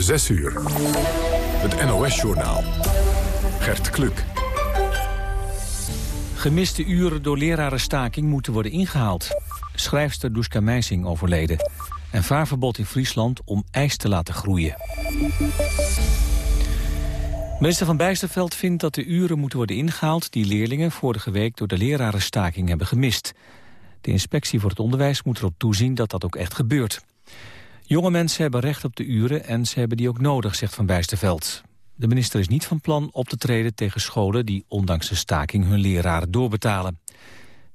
6 uur. Het NOS-journaal. Gert Kluk. Gemiste uren door lerarenstaking moeten worden ingehaald. Schrijfster Duska Meising overleden. En vaarverbod in Friesland om ijs te laten groeien. Minister van Bijsterveld vindt dat de uren moeten worden ingehaald... die leerlingen vorige week door de lerarenstaking hebben gemist. De inspectie voor het onderwijs moet erop toezien dat dat ook echt gebeurt. Jonge mensen hebben recht op de uren en ze hebben die ook nodig, zegt Van Bijsterveld. De minister is niet van plan op te treden tegen scholen die ondanks de staking hun leraren doorbetalen.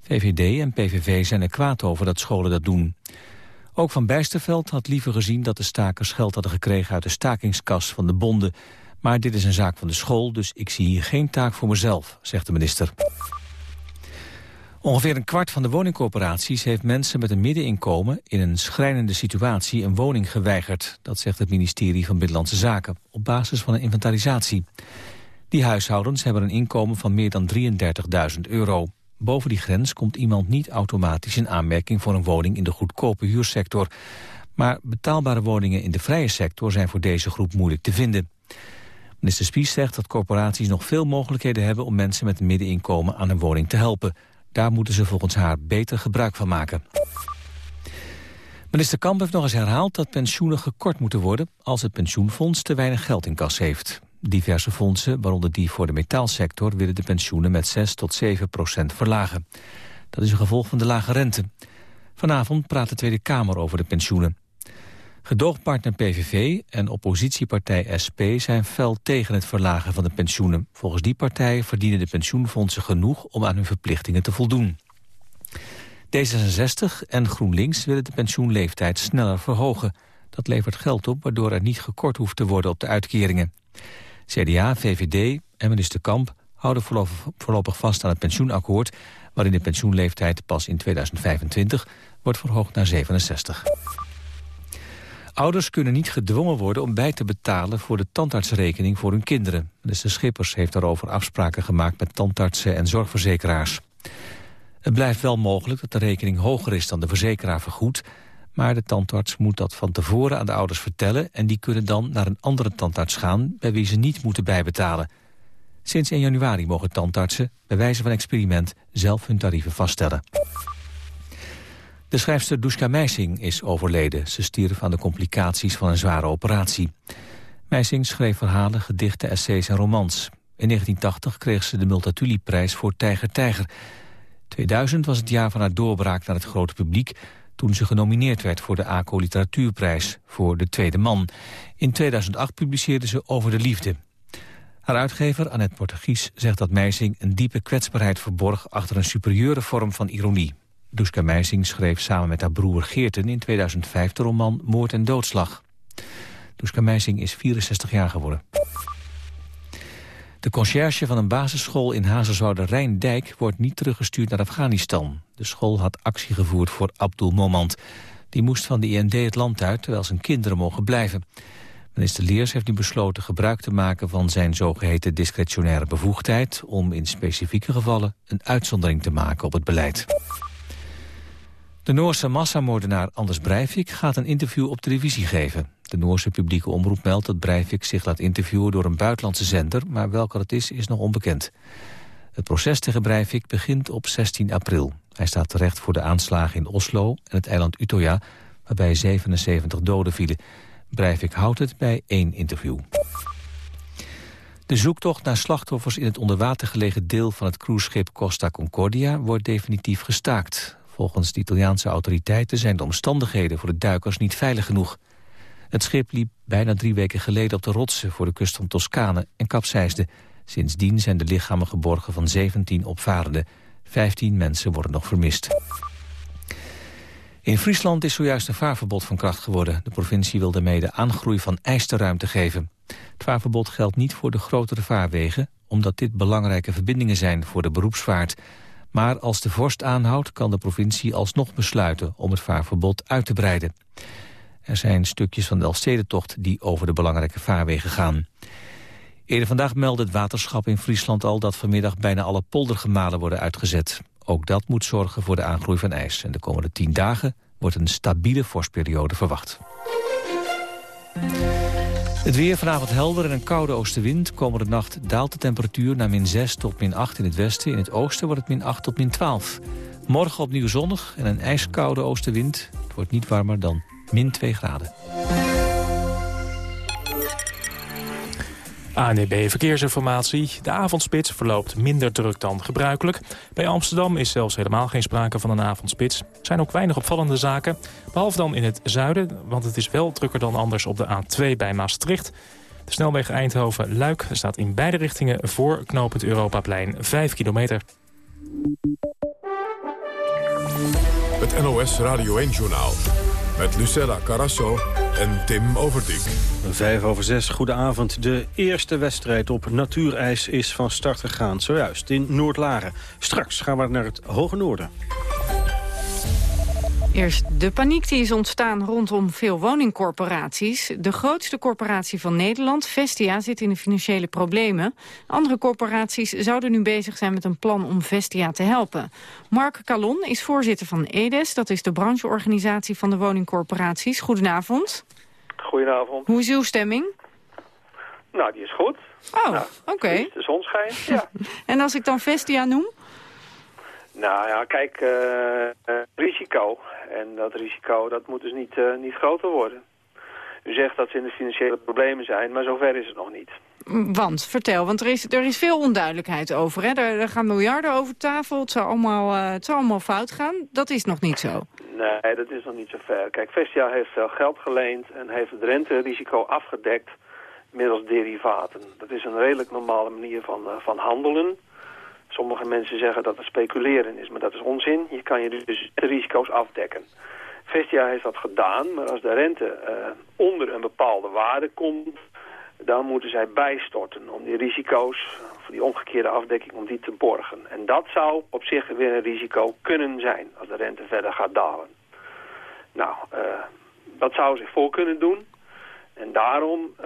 VVD en PVV zijn er kwaad over dat scholen dat doen. Ook Van Bijsterveld had liever gezien dat de stakers geld hadden gekregen uit de stakingskas van de bonden. Maar dit is een zaak van de school, dus ik zie hier geen taak voor mezelf, zegt de minister. Ongeveer een kwart van de woningcorporaties heeft mensen met een middeninkomen in een schrijnende situatie een woning geweigerd. Dat zegt het ministerie van Binnenlandse Zaken op basis van een inventarisatie. Die huishoudens hebben een inkomen van meer dan 33.000 euro. Boven die grens komt iemand niet automatisch in aanmerking voor een woning in de goedkope huursector. Maar betaalbare woningen in de vrije sector zijn voor deze groep moeilijk te vinden. Minister Spies zegt dat corporaties nog veel mogelijkheden hebben om mensen met een middeninkomen aan een woning te helpen. Daar moeten ze volgens haar beter gebruik van maken. Minister Kamp heeft nog eens herhaald dat pensioenen gekort moeten worden... als het pensioenfonds te weinig geld in kas heeft. Diverse fondsen, waaronder die voor de metaalsector... willen de pensioenen met 6 tot 7 procent verlagen. Dat is een gevolg van de lage rente. Vanavond praat de Tweede Kamer over de pensioenen. Gedoogpartner PVV en oppositiepartij SP zijn fel tegen het verlagen van de pensioenen. Volgens die partijen verdienen de pensioenfondsen genoeg om aan hun verplichtingen te voldoen. D66 en GroenLinks willen de pensioenleeftijd sneller verhogen. Dat levert geld op, waardoor er niet gekort hoeft te worden op de uitkeringen. CDA, VVD en minister Kamp houden voorlopig vast aan het pensioenakkoord... waarin de pensioenleeftijd pas in 2025 wordt verhoogd naar 67. Ouders kunnen niet gedwongen worden om bij te betalen voor de tandartsrekening voor hun kinderen. Minister Schippers heeft daarover afspraken gemaakt met tandartsen en zorgverzekeraars. Het blijft wel mogelijk dat de rekening hoger is dan de verzekeraar vergoedt, maar de tandarts moet dat van tevoren aan de ouders vertellen en die kunnen dan naar een andere tandarts gaan bij wie ze niet moeten bijbetalen. Sinds 1 januari mogen tandartsen, bij wijze van experiment, zelf hun tarieven vaststellen. De schrijfster Duska Meising is overleden. Ze stierf aan de complicaties van een zware operatie. Meising schreef verhalen, gedichten, essays en romans. In 1980 kreeg ze de Multatuli-prijs voor Tijger Tijger. 2000 was het jaar van haar doorbraak naar het grote publiek... toen ze genomineerd werd voor de ACO Literatuurprijs voor De Tweede Man. In 2008 publiceerde ze Over de Liefde. Haar uitgever, Annette Portugies, zegt dat Meising een diepe kwetsbaarheid verborg... achter een superieure vorm van ironie. Duska Meising schreef samen met haar broer Geerten in 2005 de roman Moord en Doodslag. Duska Meising is 64 jaar geworden. De conciërge van een basisschool in Hazerswoude Rijndijk wordt niet teruggestuurd naar Afghanistan. De school had actie gevoerd voor Abdul Momand. Die moest van de IND het land uit, terwijl zijn kinderen mogen blijven. Minister Leers heeft nu besloten gebruik te maken van zijn zogeheten discretionaire bevoegdheid... om in specifieke gevallen een uitzondering te maken op het beleid. De Noorse massamoordenaar Anders Breivik gaat een interview op televisie geven. De Noorse publieke omroep meldt dat Breivik zich laat interviewen door een buitenlandse zender, maar welke dat is, is nog onbekend. Het proces tegen Breivik begint op 16 april. Hij staat terecht voor de aanslagen in Oslo en het eiland Utøya, waarbij 77 doden vielen. Breivik houdt het bij één interview. De zoektocht naar slachtoffers in het onderwater gelegen deel van het cruiseschip Costa Concordia wordt definitief gestaakt. Volgens de Italiaanse autoriteiten zijn de omstandigheden voor de duikers niet veilig genoeg. Het schip liep bijna drie weken geleden op de rotsen voor de kust van Toscane en kapseisde. Sindsdien zijn de lichamen geborgen van 17 opvarenden. 15 mensen worden nog vermist. In Friesland is zojuist een vaarverbod van kracht geworden. De provincie wil daarmee de aangroei van ijs de ruimte geven. Het vaarverbod geldt niet voor de grotere vaarwegen... omdat dit belangrijke verbindingen zijn voor de beroepsvaart. Maar als de vorst aanhoudt, kan de provincie alsnog besluiten om het vaarverbod uit te breiden. Er zijn stukjes van de Elfstedentocht die over de belangrijke vaarwegen gaan. Eerder vandaag meldde het waterschap in Friesland al dat vanmiddag bijna alle poldergemalen worden uitgezet. Ook dat moet zorgen voor de aangroei van ijs. En de komende tien dagen wordt een stabiele vorstperiode verwacht. Het weer vanavond helder en een koude oostenwind. Komende nacht daalt de temperatuur naar min 6 tot min 8 in het westen. In het oosten wordt het min 8 tot min 12. Morgen opnieuw zonnig en een ijskoude oostenwind. Het wordt niet warmer dan min 2 graden. ANEB Verkeersinformatie. De avondspits verloopt minder druk dan gebruikelijk. Bij Amsterdam is zelfs helemaal geen sprake van een avondspits. Er zijn ook weinig opvallende zaken. Behalve dan in het zuiden, want het is wel drukker dan anders op de A2 bij Maastricht. De snelweg Eindhoven-Luik staat in beide richtingen voor knooppunt Europaplein 5 kilometer. Het NOS Radio 1-journaal met Lucella Carasso en Tim Overdijk. Vijf over zes, goedenavond. De eerste wedstrijd op natuurijs is van start gegaan, zojuist in Noordlaren. Straks gaan we naar het Hoge Noorden. Eerst de paniek die is ontstaan rondom veel woningcorporaties. De grootste corporatie van Nederland, Vestia, zit in de financiële problemen. Andere corporaties zouden nu bezig zijn met een plan om Vestia te helpen. Mark Calon is voorzitter van EDES, dat is de brancheorganisatie van de woningcorporaties. Goedenavond. Goedenavond. Hoe is uw stemming? Nou, die is goed. Oh, nou, oké. De zon schijnt, ja. en als ik dan Vestia noem? Nou ja, kijk, uh, risico. En dat risico, dat moet dus niet, uh, niet groter worden. U zegt dat ze in de financiële problemen zijn, maar zover is het nog niet. Want, vertel, want er is, er is veel onduidelijkheid over. Hè? Er, er gaan miljarden over tafel, het zou, allemaal, uh, het zou allemaal fout gaan. Dat is nog niet zo. Nee, dat is nog niet zo ver. Kijk, Vestia heeft veel geld geleend en heeft het renterisico afgedekt middels derivaten. Dat is een redelijk normale manier van, van handelen. Sommige mensen zeggen dat het speculeren is, maar dat is onzin. Je kan je dus de risico's afdekken. Vestia heeft dat gedaan, maar als de rente uh, onder een bepaalde waarde komt... dan moeten zij bijstorten om die risico's, voor die omgekeerde afdekking, om die te borgen. En dat zou op zich weer een risico kunnen zijn als de rente verder gaat dalen. Nou, uh, dat zou zich voor kunnen doen. En daarom uh,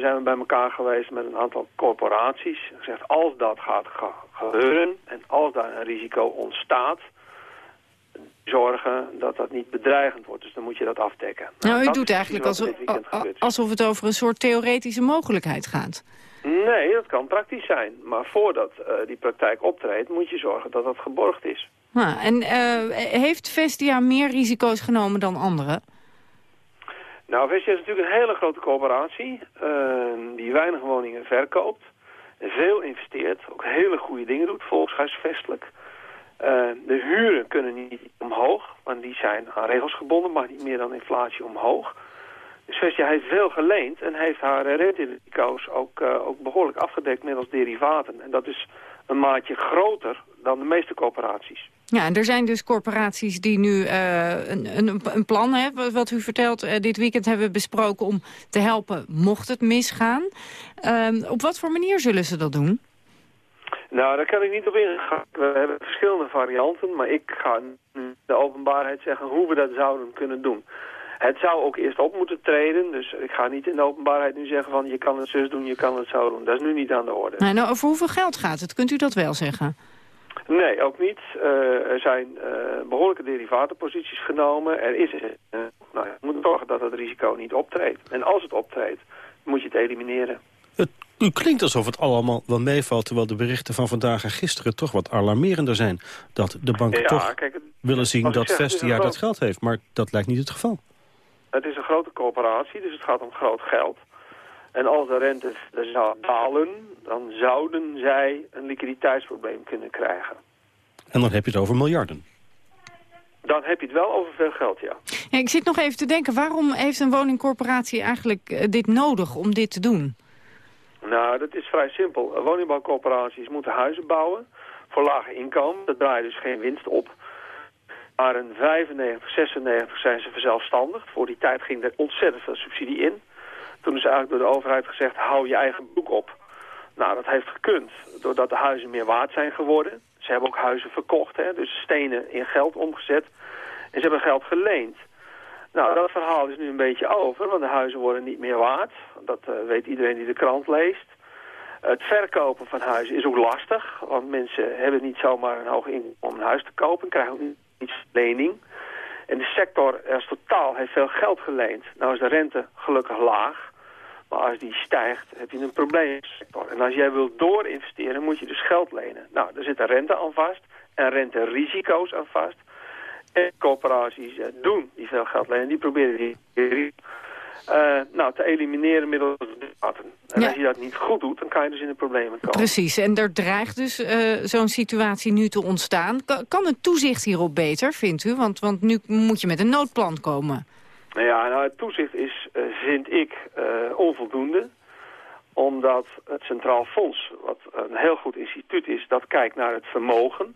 zijn we bij elkaar geweest met een aantal corporaties. Gezegd, als dat gaat gebeuren en als daar een risico ontstaat... zorgen dat dat niet bedreigend wordt. Dus dan moet je dat afdekken. Nou, nou u doet eigenlijk alsof, alsof het over een soort theoretische mogelijkheid gaat. Nee, dat kan praktisch zijn. Maar voordat uh, die praktijk optreedt, moet je zorgen dat dat geborgd is. Ah, en uh, heeft Vestia meer risico's genomen dan anderen? Nou, Vestia is natuurlijk een hele grote coöperatie uh, die weinig woningen verkoopt. Veel investeert, ook hele goede dingen doet, volkshuisvestelijk. Uh, de huren kunnen niet omhoog, want die zijn aan regels gebonden, maar niet meer dan inflatie omhoog. Dus Vestia heeft veel geleend en heeft haar renterisico's ook, uh, ook behoorlijk afgedekt middels derivaten. En dat is een maatje groter dan de meeste coöperaties. Ja, en er zijn dus corporaties die nu uh, een, een, een, plan hebben, wat u vertelt. Uh, dit weekend hebben we besproken om te helpen mocht het misgaan. Uh, op wat voor manier zullen ze dat doen? Nou, daar kan ik niet op ingaan. We hebben verschillende varianten, maar ik ga de openbaarheid zeggen hoe we dat zouden kunnen doen. Het zou ook eerst op moeten treden, dus ik ga niet in de openbaarheid nu zeggen van je kan het zus doen, je kan het zo doen. Dat is nu niet aan de orde. Nee, nou, over hoeveel geld gaat het? Kunt u dat wel zeggen? Nee, ook niet. Uh, er zijn uh, behoorlijke derivatenposities genomen. Er is, uh, nou ja, je moet zorgen dat het risico niet optreedt. En als het optreedt, moet je het elimineren. Het, u klinkt alsof het allemaal wel meevalt... terwijl de berichten van vandaag en gisteren toch wat alarmerender zijn. Dat de banken ja, toch kijk, het, willen zien dat Vestia dat geld heeft. Maar dat lijkt niet het geval. Het is een grote coöperatie, dus het gaat om groot geld. En als de rente zou dalen, dan zouden zij een liquiditeitsprobleem kunnen krijgen. En dan heb je het over miljarden. Dan heb je het wel over veel geld, ja. ja ik zit nog even te denken, waarom heeft een woningcorporatie eigenlijk uh, dit nodig om dit te doen? Nou, dat is vrij simpel. Woningbouwcorporaties moeten huizen bouwen voor lage inkomen. Dat draait dus geen winst op. Maar in 95, 96 zijn ze verzelfstandigd. Voor die tijd ging er ontzettend veel subsidie in. Toen is eigenlijk door de overheid gezegd, hou je eigen boek op. Nou, dat heeft gekund, doordat de huizen meer waard zijn geworden. Ze hebben ook huizen verkocht, hè, dus stenen in geld omgezet. En ze hebben geld geleend. Nou, dat verhaal is nu een beetje over, want de huizen worden niet meer waard. Dat uh, weet iedereen die de krant leest. Het verkopen van huizen is ook lastig, want mensen hebben niet zomaar een hoog inkomen om een huis te kopen, krijgen ook niet lening. En de sector als totaal heeft veel geld geleend. Nou is de rente gelukkig laag. Maar als die stijgt, heb je een probleemsector. En als jij wilt doorinvesteren, moet je dus geld lenen. Nou, er zit een rente aan vast en renterisico's aan vast. En corporaties eh, doen die veel geld lenen, die proberen die uh, nou, te elimineren middels debatten. En als je dat niet goed doet, dan kan je dus in de problemen komen. Precies, en er dreigt dus uh, zo'n situatie nu te ontstaan. kan het toezicht hierop beter, vindt u? Want, want nu moet je met een noodplan komen. Nou ja, nou, het toezicht is, uh, vind ik, onvoldoende omdat het Centraal Fonds, wat een heel goed instituut is, dat kijkt naar het vermogen.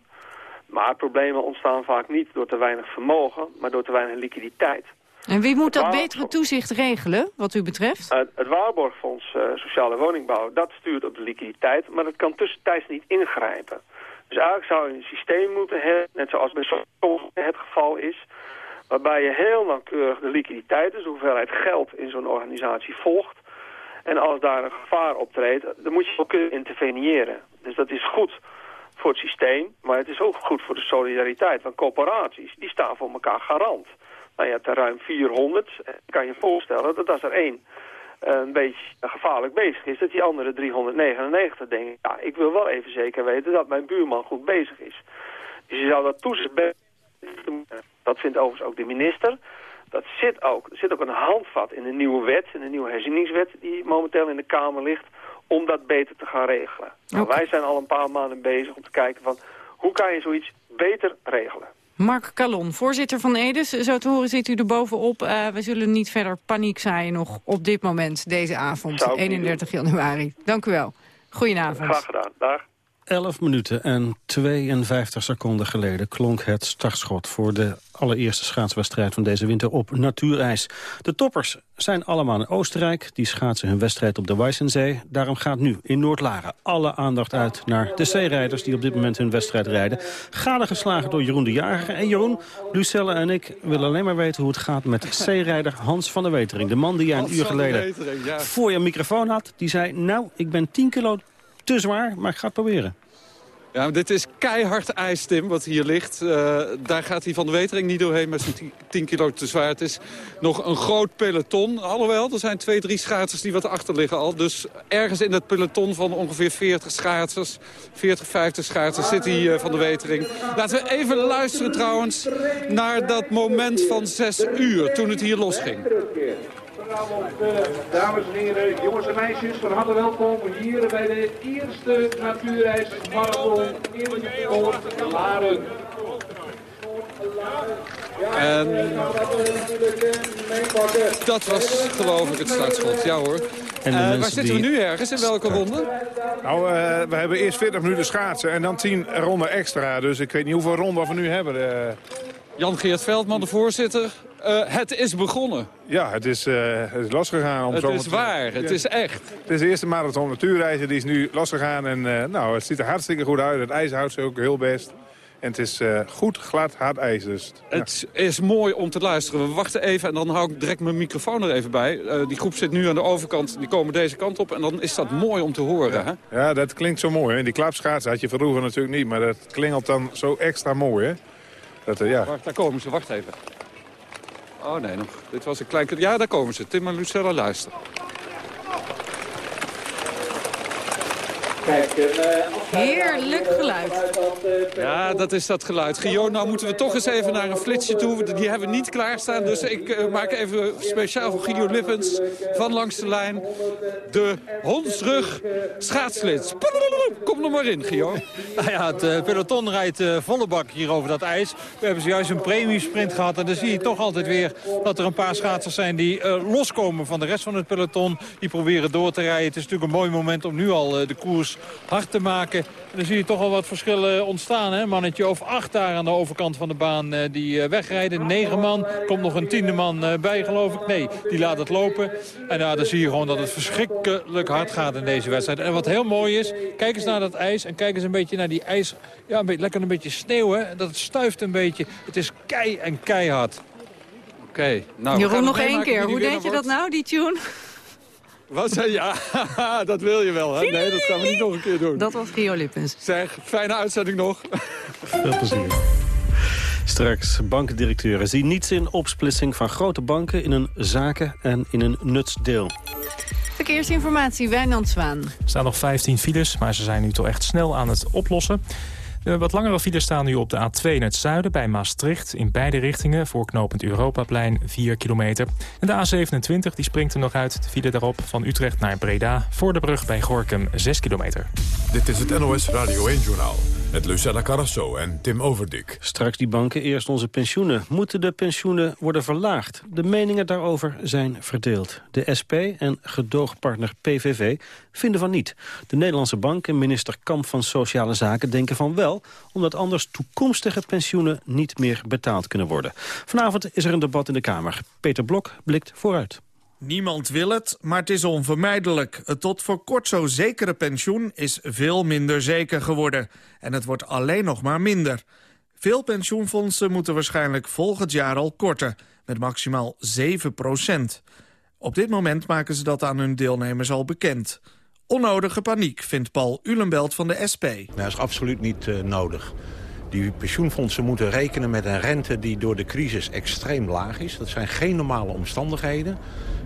Maar problemen ontstaan vaak niet door te weinig vermogen, maar door te weinig liquiditeit. En wie moet dat betere toezicht regelen, wat u betreft? Uh, het Waarborgfonds uh, Sociale Woningbouw, dat stuurt op de liquiditeit, maar dat kan tussentijds niet ingrijpen. Dus eigenlijk zou je een systeem moeten hebben, net zoals bij soms het geval is, waarbij je heel nauwkeurig de liquiditeit, dus de hoeveelheid geld in zo'n organisatie volgt. En als daar een gevaar optreedt, dan moet je ook kunnen interveneren. Dus dat is goed voor het systeem, maar het is ook goed voor de solidariteit. Want corporaties, die staan voor elkaar garant. Nou, hebt er ruim 400. kan je voorstellen dat als er één eh, een beetje gevaarlijk bezig is... dat die andere 399 denken... ja, ik wil wel even zeker weten dat mijn buurman goed bezig is. Dus je zou dat toezicht... Dat vindt overigens ook de minister. Dat zit ook, er zit ook een handvat in de nieuwe wet... in de nieuwe herzieningswet die momenteel in de Kamer ligt... om dat beter te gaan regelen. Nou, wij zijn al een paar maanden bezig om te kijken van... hoe kan je zoiets beter regelen? Mark Calon, voorzitter van Edes. Zo te horen zit u er bovenop. Uh, we zullen niet verder paniek zaaien nog op dit moment, deze avond, 31 januari. Dank u wel. Goedenavond. Graag gedaan. Dag. 11 minuten en 52 seconden geleden klonk het startschot... voor de allereerste schaatswedstrijd van deze winter op natuurijs. De toppers zijn allemaal in Oostenrijk. Die schaatsen hun wedstrijd op de Weissensee. Daarom gaat nu in Noordlaren alle aandacht uit naar de zeerijders... die op dit moment hun wedstrijd rijden. Gade geslagen door Jeroen de Jager. En Jeroen, Lucelle en ik willen alleen maar weten hoe het gaat met zeerijder Hans van der Wetering. De man die jij een uur geleden voor je microfoon had. Die zei, nou, ik ben 10 kilo te zwaar, maar ik ga het proberen. Ja, dit is keihard ijs, Tim, wat hier ligt. Uh, daar gaat hij van de wetering niet doorheen met zijn 10 kilo te zwaar. Het is nog een groot peloton. Alhoewel, er zijn twee, drie schaatsers die wat achter liggen al. Dus ergens in het peloton van ongeveer 40 schaatsers, 40, 50 schaatsers, zit hij uh, van de wetering. Laten we even luisteren trouwens naar dat moment van 6 uur, toen het hier losging. Goedenavond, dames en heren, jongens en meisjes, van harte welkom hier bij de eerste natuurreismarathon in de Laren. En dat was geloof ik het startschot, ja hoor. En uh, waar zitten we nu ergens? In welke ronde? Nou, uh, we hebben eerst 40 minuten schaatsen en dan 10 ronden extra. Dus ik weet niet hoeveel ronden we nu hebben. Uh... Jan-Geert Veldman, de voorzitter. Uh, het is begonnen. Ja, het is, uh, het is losgegaan. Om het is waar, het is echt. Het is de eerste marathon natuurreizen, die is nu losgegaan. En uh, nou, het ziet er hartstikke goed uit. Het ijs houdt zich ook heel best. En het is goed, glad, hard ijs. Dus, ja. Het is mooi om te luisteren. We wachten even en dan hou ik direct mijn microfoon er even bij. die groep zit nu aan de overkant, die komen deze kant op. En dan is dat mooi om te horen. Ja, hè? ja dat klinkt zo mooi. Hè? Die klapschaatsen had je vroeger natuurlijk niet. Maar dat klingelt dan zo extra mooi. Hè? Dat, ja. Wacht, daar komen ze. Wacht even. Oh nee, nog. Dit was een klein... Ja, daar komen ze. Tim en Lucella luisteren. Heerlijk geluid. Ja, dat is dat geluid. Gio, nou moeten we toch eens even naar een flitsje toe. Die hebben we niet klaarstaan, dus ik uh, maak even speciaal voor Gio Lippens van langs de lijn de hondsrug schaatsslits. Kom er maar in, Gio. Nou ja, het uh, peloton rijdt uh, volle bak hier over dat ijs. We hebben zojuist een premiesprint gehad. En dan zie je toch altijd weer dat er een paar schaatsers zijn die loskomen van de rest van het peloton. Die proberen door te rijden. Het is natuurlijk een mooi moment om nu al de koers hard te maken. En dan zie je toch al wat verschillen ontstaan. Hè? Mannetje of acht daar aan de overkant van de baan uh, die uh, wegrijden. Negen man. Komt nog een tiende man bij geloof ik. Nee, die laat het lopen. En ja, dan zie je gewoon dat het verschrikkelijk hard gaat in deze wedstrijd. En wat heel mooi is, kijk eens naar dat ijs. En kijk eens een beetje naar die ijs. Ja, een beetje, lekker een beetje sneeuw hè. Dat het stuift een beetje. Het is kei en keihard. Oké. Okay, nou, Jeroen, nog één keer. Hoe deed je dat nou, die tune? Wat zei Ja, dat wil je wel, hè? Nee, dat gaan we niet nog een keer doen. Dat was Rio Lippens. Zeg, fijne uitzending nog. Veel plezier. Straks bankdirecteuren zien niets in opsplitsing van grote banken in een zaken en in een nutsdeel. Verkeersinformatie, Wijnand Zwaan. Er staan nog 15 files, maar ze zijn nu toch echt snel aan het oplossen. De wat langere files staan nu op de A2 in het zuiden bij Maastricht. In beide richtingen voor Europaplein 4 kilometer. En de A27 die springt er nog uit. De file daarop van Utrecht naar Breda. Voor de brug bij Gorkum 6 kilometer. Dit is het NOS Radio 1-journaal. Met Lucella Carrasso en Tim Overdik. Straks die banken, eerst onze pensioenen. Moeten de pensioenen worden verlaagd? De meningen daarover zijn verdeeld. De SP en gedoogpartner PVV vinden van niet. De Nederlandse Bank en minister Kamp van Sociale Zaken denken van wel... omdat anders toekomstige pensioenen niet meer betaald kunnen worden. Vanavond is er een debat in de Kamer. Peter Blok blikt vooruit. Niemand wil het, maar het is onvermijdelijk. Het tot voor kort zo zekere pensioen is veel minder zeker geworden. En het wordt alleen nog maar minder. Veel pensioenfondsen moeten waarschijnlijk volgend jaar al korten... met maximaal 7 procent. Op dit moment maken ze dat aan hun deelnemers al bekend. Onnodige paniek, vindt Paul Ulenbelt van de SP. dat is absoluut niet uh, nodig. Die pensioenfondsen moeten rekenen met een rente die door de crisis extreem laag is. Dat zijn geen normale omstandigheden.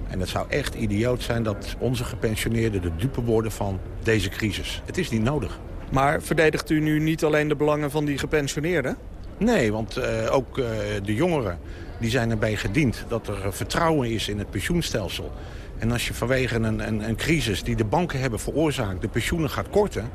En het zou echt idioot zijn dat onze gepensioneerden de dupe worden van deze crisis. Het is niet nodig. Maar verdedigt u nu niet alleen de belangen van die gepensioneerden? Nee, want uh, ook uh, de jongeren die zijn erbij gediend dat er vertrouwen is in het pensioenstelsel. En als je vanwege een, een, een crisis die de banken hebben veroorzaakt... de pensioenen gaat korten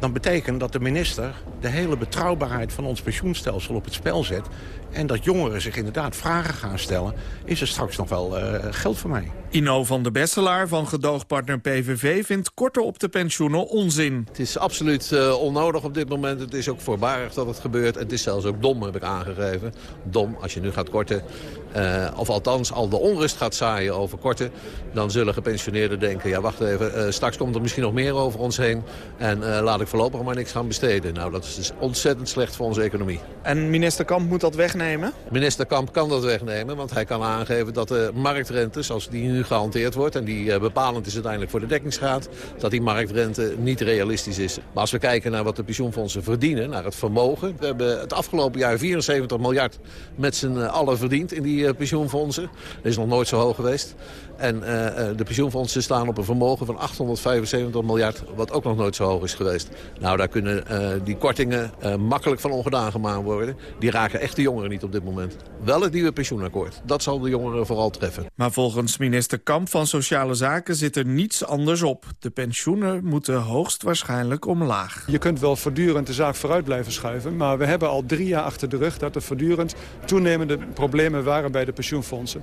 dan betekent dat de minister de hele betrouwbaarheid van ons pensioenstelsel op het spel zet. En dat jongeren zich inderdaad vragen gaan stellen. Is er straks nog wel uh, geld voor mij? Ino van der Besselaar van gedoogpartner PVV vindt korter op de pensioenen onzin. Het is absoluut uh, onnodig op dit moment. Het is ook voorbarig dat het gebeurt. Het is zelfs ook dom, heb ik aangegeven. Dom, als je nu gaat korten. Uh, of althans al de onrust gaat zaaien over korten. Dan zullen gepensioneerden denken, ja wacht even, straks komt er misschien nog meer over ons heen. En laat ik voorlopig maar niks gaan besteden. Nou, dat is dus ontzettend slecht voor onze economie. En minister Kamp moet dat wegnemen? Minister Kamp kan dat wegnemen, want hij kan aangeven dat de marktrente, zoals die nu gehanteerd wordt... en die bepalend is uiteindelijk voor de dekkingsgraad... dat die marktrente niet realistisch is. Maar als we kijken naar wat de pensioenfondsen verdienen, naar het vermogen... we hebben het afgelopen jaar 74 miljard met z'n allen verdiend in die pensioenfondsen. Dat is nog nooit zo hoog geweest. En uh, de pensioenfondsen staan op een vermogen van 875 miljard, wat ook nog nooit zo hoog is geweest. Nou, daar kunnen uh, die kortingen uh, makkelijk van ongedaan gemaakt worden. Die raken echt de jongeren niet op dit moment. Wel het nieuwe pensioenakkoord. Dat zal de jongeren vooral treffen. Maar volgens minister Kamp van Sociale Zaken zit er niets anders op. De pensioenen moeten hoogstwaarschijnlijk omlaag. Je kunt wel voortdurend de zaak vooruit blijven schuiven. Maar we hebben al drie jaar achter de rug dat er voortdurend toenemende problemen waren bij de pensioenfondsen.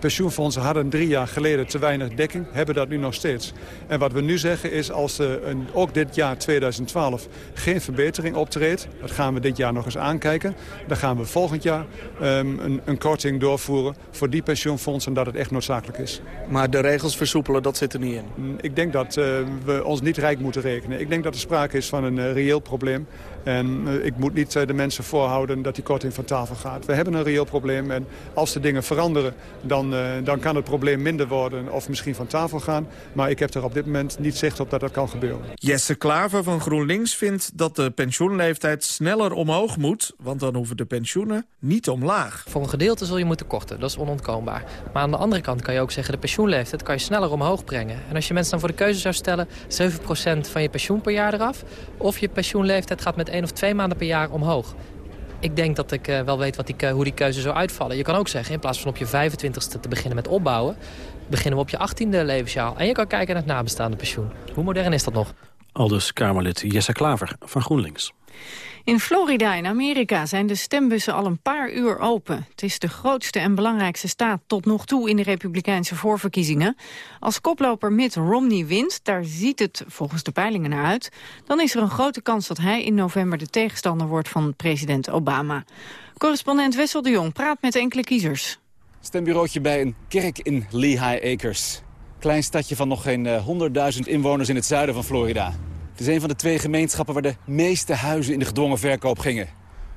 pensioenfondsen hadden drie jaar geleden te weinig dekking, hebben dat nu nog steeds. En wat we nu zeggen is, als er een, ook dit jaar 2012 geen verbetering optreedt... dat gaan we dit jaar nog eens aankijken... dan gaan we volgend jaar um, een, een korting doorvoeren voor die pensioenfondsen... dat het echt noodzakelijk is. Maar de regels versoepelen, dat zit er niet in? Ik denk dat uh, we ons niet rijk moeten rekenen. Ik denk dat er sprake is van een uh, reëel probleem. En uh, ik moet niet uh, de mensen voorhouden dat die korting van tafel gaat. We hebben een reëel probleem en als de dingen veranderen... dan, uh, dan kan het probleem minder worden of misschien van tafel gaan. Maar ik heb er op dit moment niet zicht op dat dat kan gebeuren. Jesse Klaver van GroenLinks vindt dat de pensioenleeftijd sneller omhoog moet... want dan hoeven de pensioenen niet omlaag. Voor een gedeelte zul je moeten korten, dat is onontkoombaar. Maar aan de andere kant kan je ook zeggen... de pensioenleeftijd kan je sneller omhoog brengen. En als je mensen dan voor de keuze zou stellen... 7% van je pensioen per jaar eraf... of je pensioenleeftijd gaat met één of twee maanden per jaar omhoog ik denk dat ik uh, wel weet wat die, hoe die keuze zou uitvallen. Je kan ook zeggen, in plaats van op je 25ste te beginnen met opbouwen... beginnen we op je 18e levensjaar. En je kan kijken naar het nabestaande pensioen. Hoe modern is dat nog? Aldus Kamerlid Jesse Klaver van GroenLinks. In Florida in Amerika zijn de stembussen al een paar uur open. Het is de grootste en belangrijkste staat tot nog toe in de republikeinse voorverkiezingen. Als koploper Mitt Romney wint, daar ziet het volgens de peilingen naar uit... dan is er een grote kans dat hij in november de tegenstander wordt van president Obama. Correspondent Wessel de Jong praat met enkele kiezers. Stembureautje bij een kerk in Lehigh Acres. Klein stadje van nog geen 100.000 inwoners in het zuiden van Florida. Het is een van de twee gemeenschappen waar de meeste huizen in de gedwongen verkoop gingen.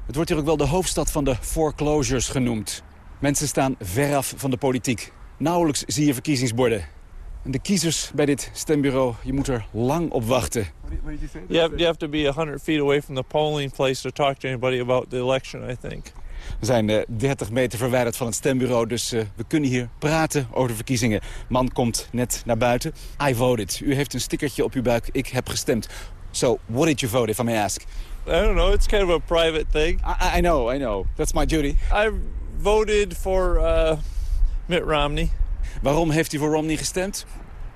Het wordt hier ook wel de hoofdstad van de foreclosures genoemd. Mensen staan veraf van de politiek. Nauwelijks zie je verkiezingsborden. En de kiezers bij dit stembureau, je moet er lang op wachten. You have, you have to be 100 feet away from the polling place to talk to anybody about the election, I think. We zijn uh, 30 meter verwijderd van het stembureau, dus uh, we kunnen hier praten over de verkiezingen. Man komt net naar buiten. I voted. U heeft een stickertje op uw buik. Ik heb gestemd. So, what did you vote, if I may ask? I don't know. It's kind of a private thing. I, I know, I know. That's my duty. I voted for uh, Mitt Romney. Waarom heeft u voor Romney gestemd?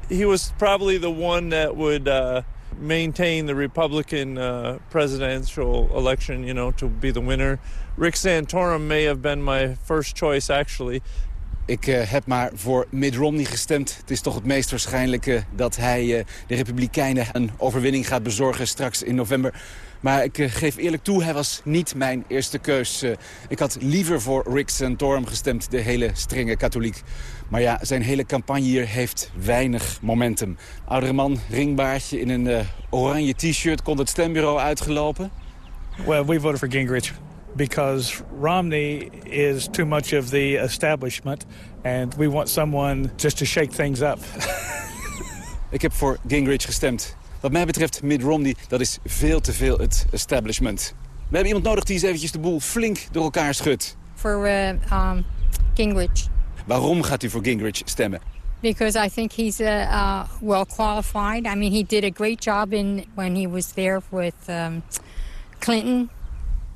He was probably the one that would uh, maintain the Republican uh, presidential election, you know, to be the winner. Rick Santorum may have been my first choice, actually. Ik uh, heb maar voor Mitt Romney gestemd. Het is toch het meest waarschijnlijke dat hij uh, de Republikeinen een overwinning gaat bezorgen straks in november. Maar ik uh, geef eerlijk toe, hij was niet mijn eerste keus. ik had liever voor Rick Santorum gestemd, de hele strenge katholiek. Maar ja, zijn hele campagne hier heeft weinig momentum. Oudere man, ringbaardje in een oranje t-shirt, komt het stembureau uitgelopen. Well, we voted for Gingrich because Romney is too much of the establishment and we want someone just to shake things up. Ik heb voor Gingrich gestemd. Wat mij betreft Mitt Romney, dat is veel te veel het establishment. We hebben iemand nodig die eens eventjes de boel flink door elkaar schudt. Voor uh, um, Gingrich. Waarom gaat u voor Gingrich stemmen? Because I think he's uh, uh, well qualified. I mean, he did a great job in when he was there with um, Clinton.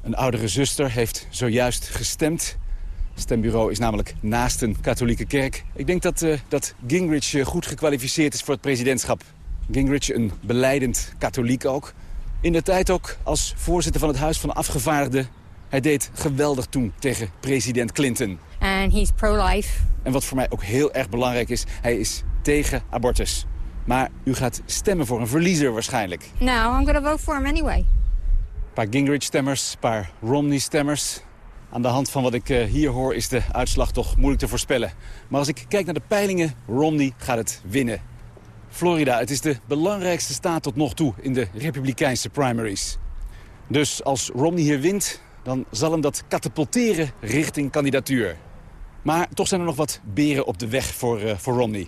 Een oudere zuster heeft zojuist gestemd. Het stembureau is namelijk naast een katholieke kerk. Ik denk dat, uh, dat Gingrich uh, goed gekwalificeerd is voor het presidentschap. Gingrich, een beleidend katholiek ook. In de tijd ook als voorzitter van het Huis van Afgevaardigden. Hij deed geweldig toen tegen president Clinton. And he's pro-life. En wat voor mij ook heel erg belangrijk is, hij is tegen abortus. Maar u gaat stemmen voor een verliezer waarschijnlijk. No, I'm to vote for him anyway. Paar Gingrich-stemmers, een paar Romney-stemmers. Aan de hand van wat ik uh, hier hoor is de uitslag toch moeilijk te voorspellen. Maar als ik kijk naar de peilingen, Romney gaat het winnen. Florida, het is de belangrijkste staat tot nog toe in de republikeinse primaries. Dus als Romney hier wint, dan zal hem dat katapulteren richting kandidatuur. Maar toch zijn er nog wat beren op de weg voor, uh, voor Romney.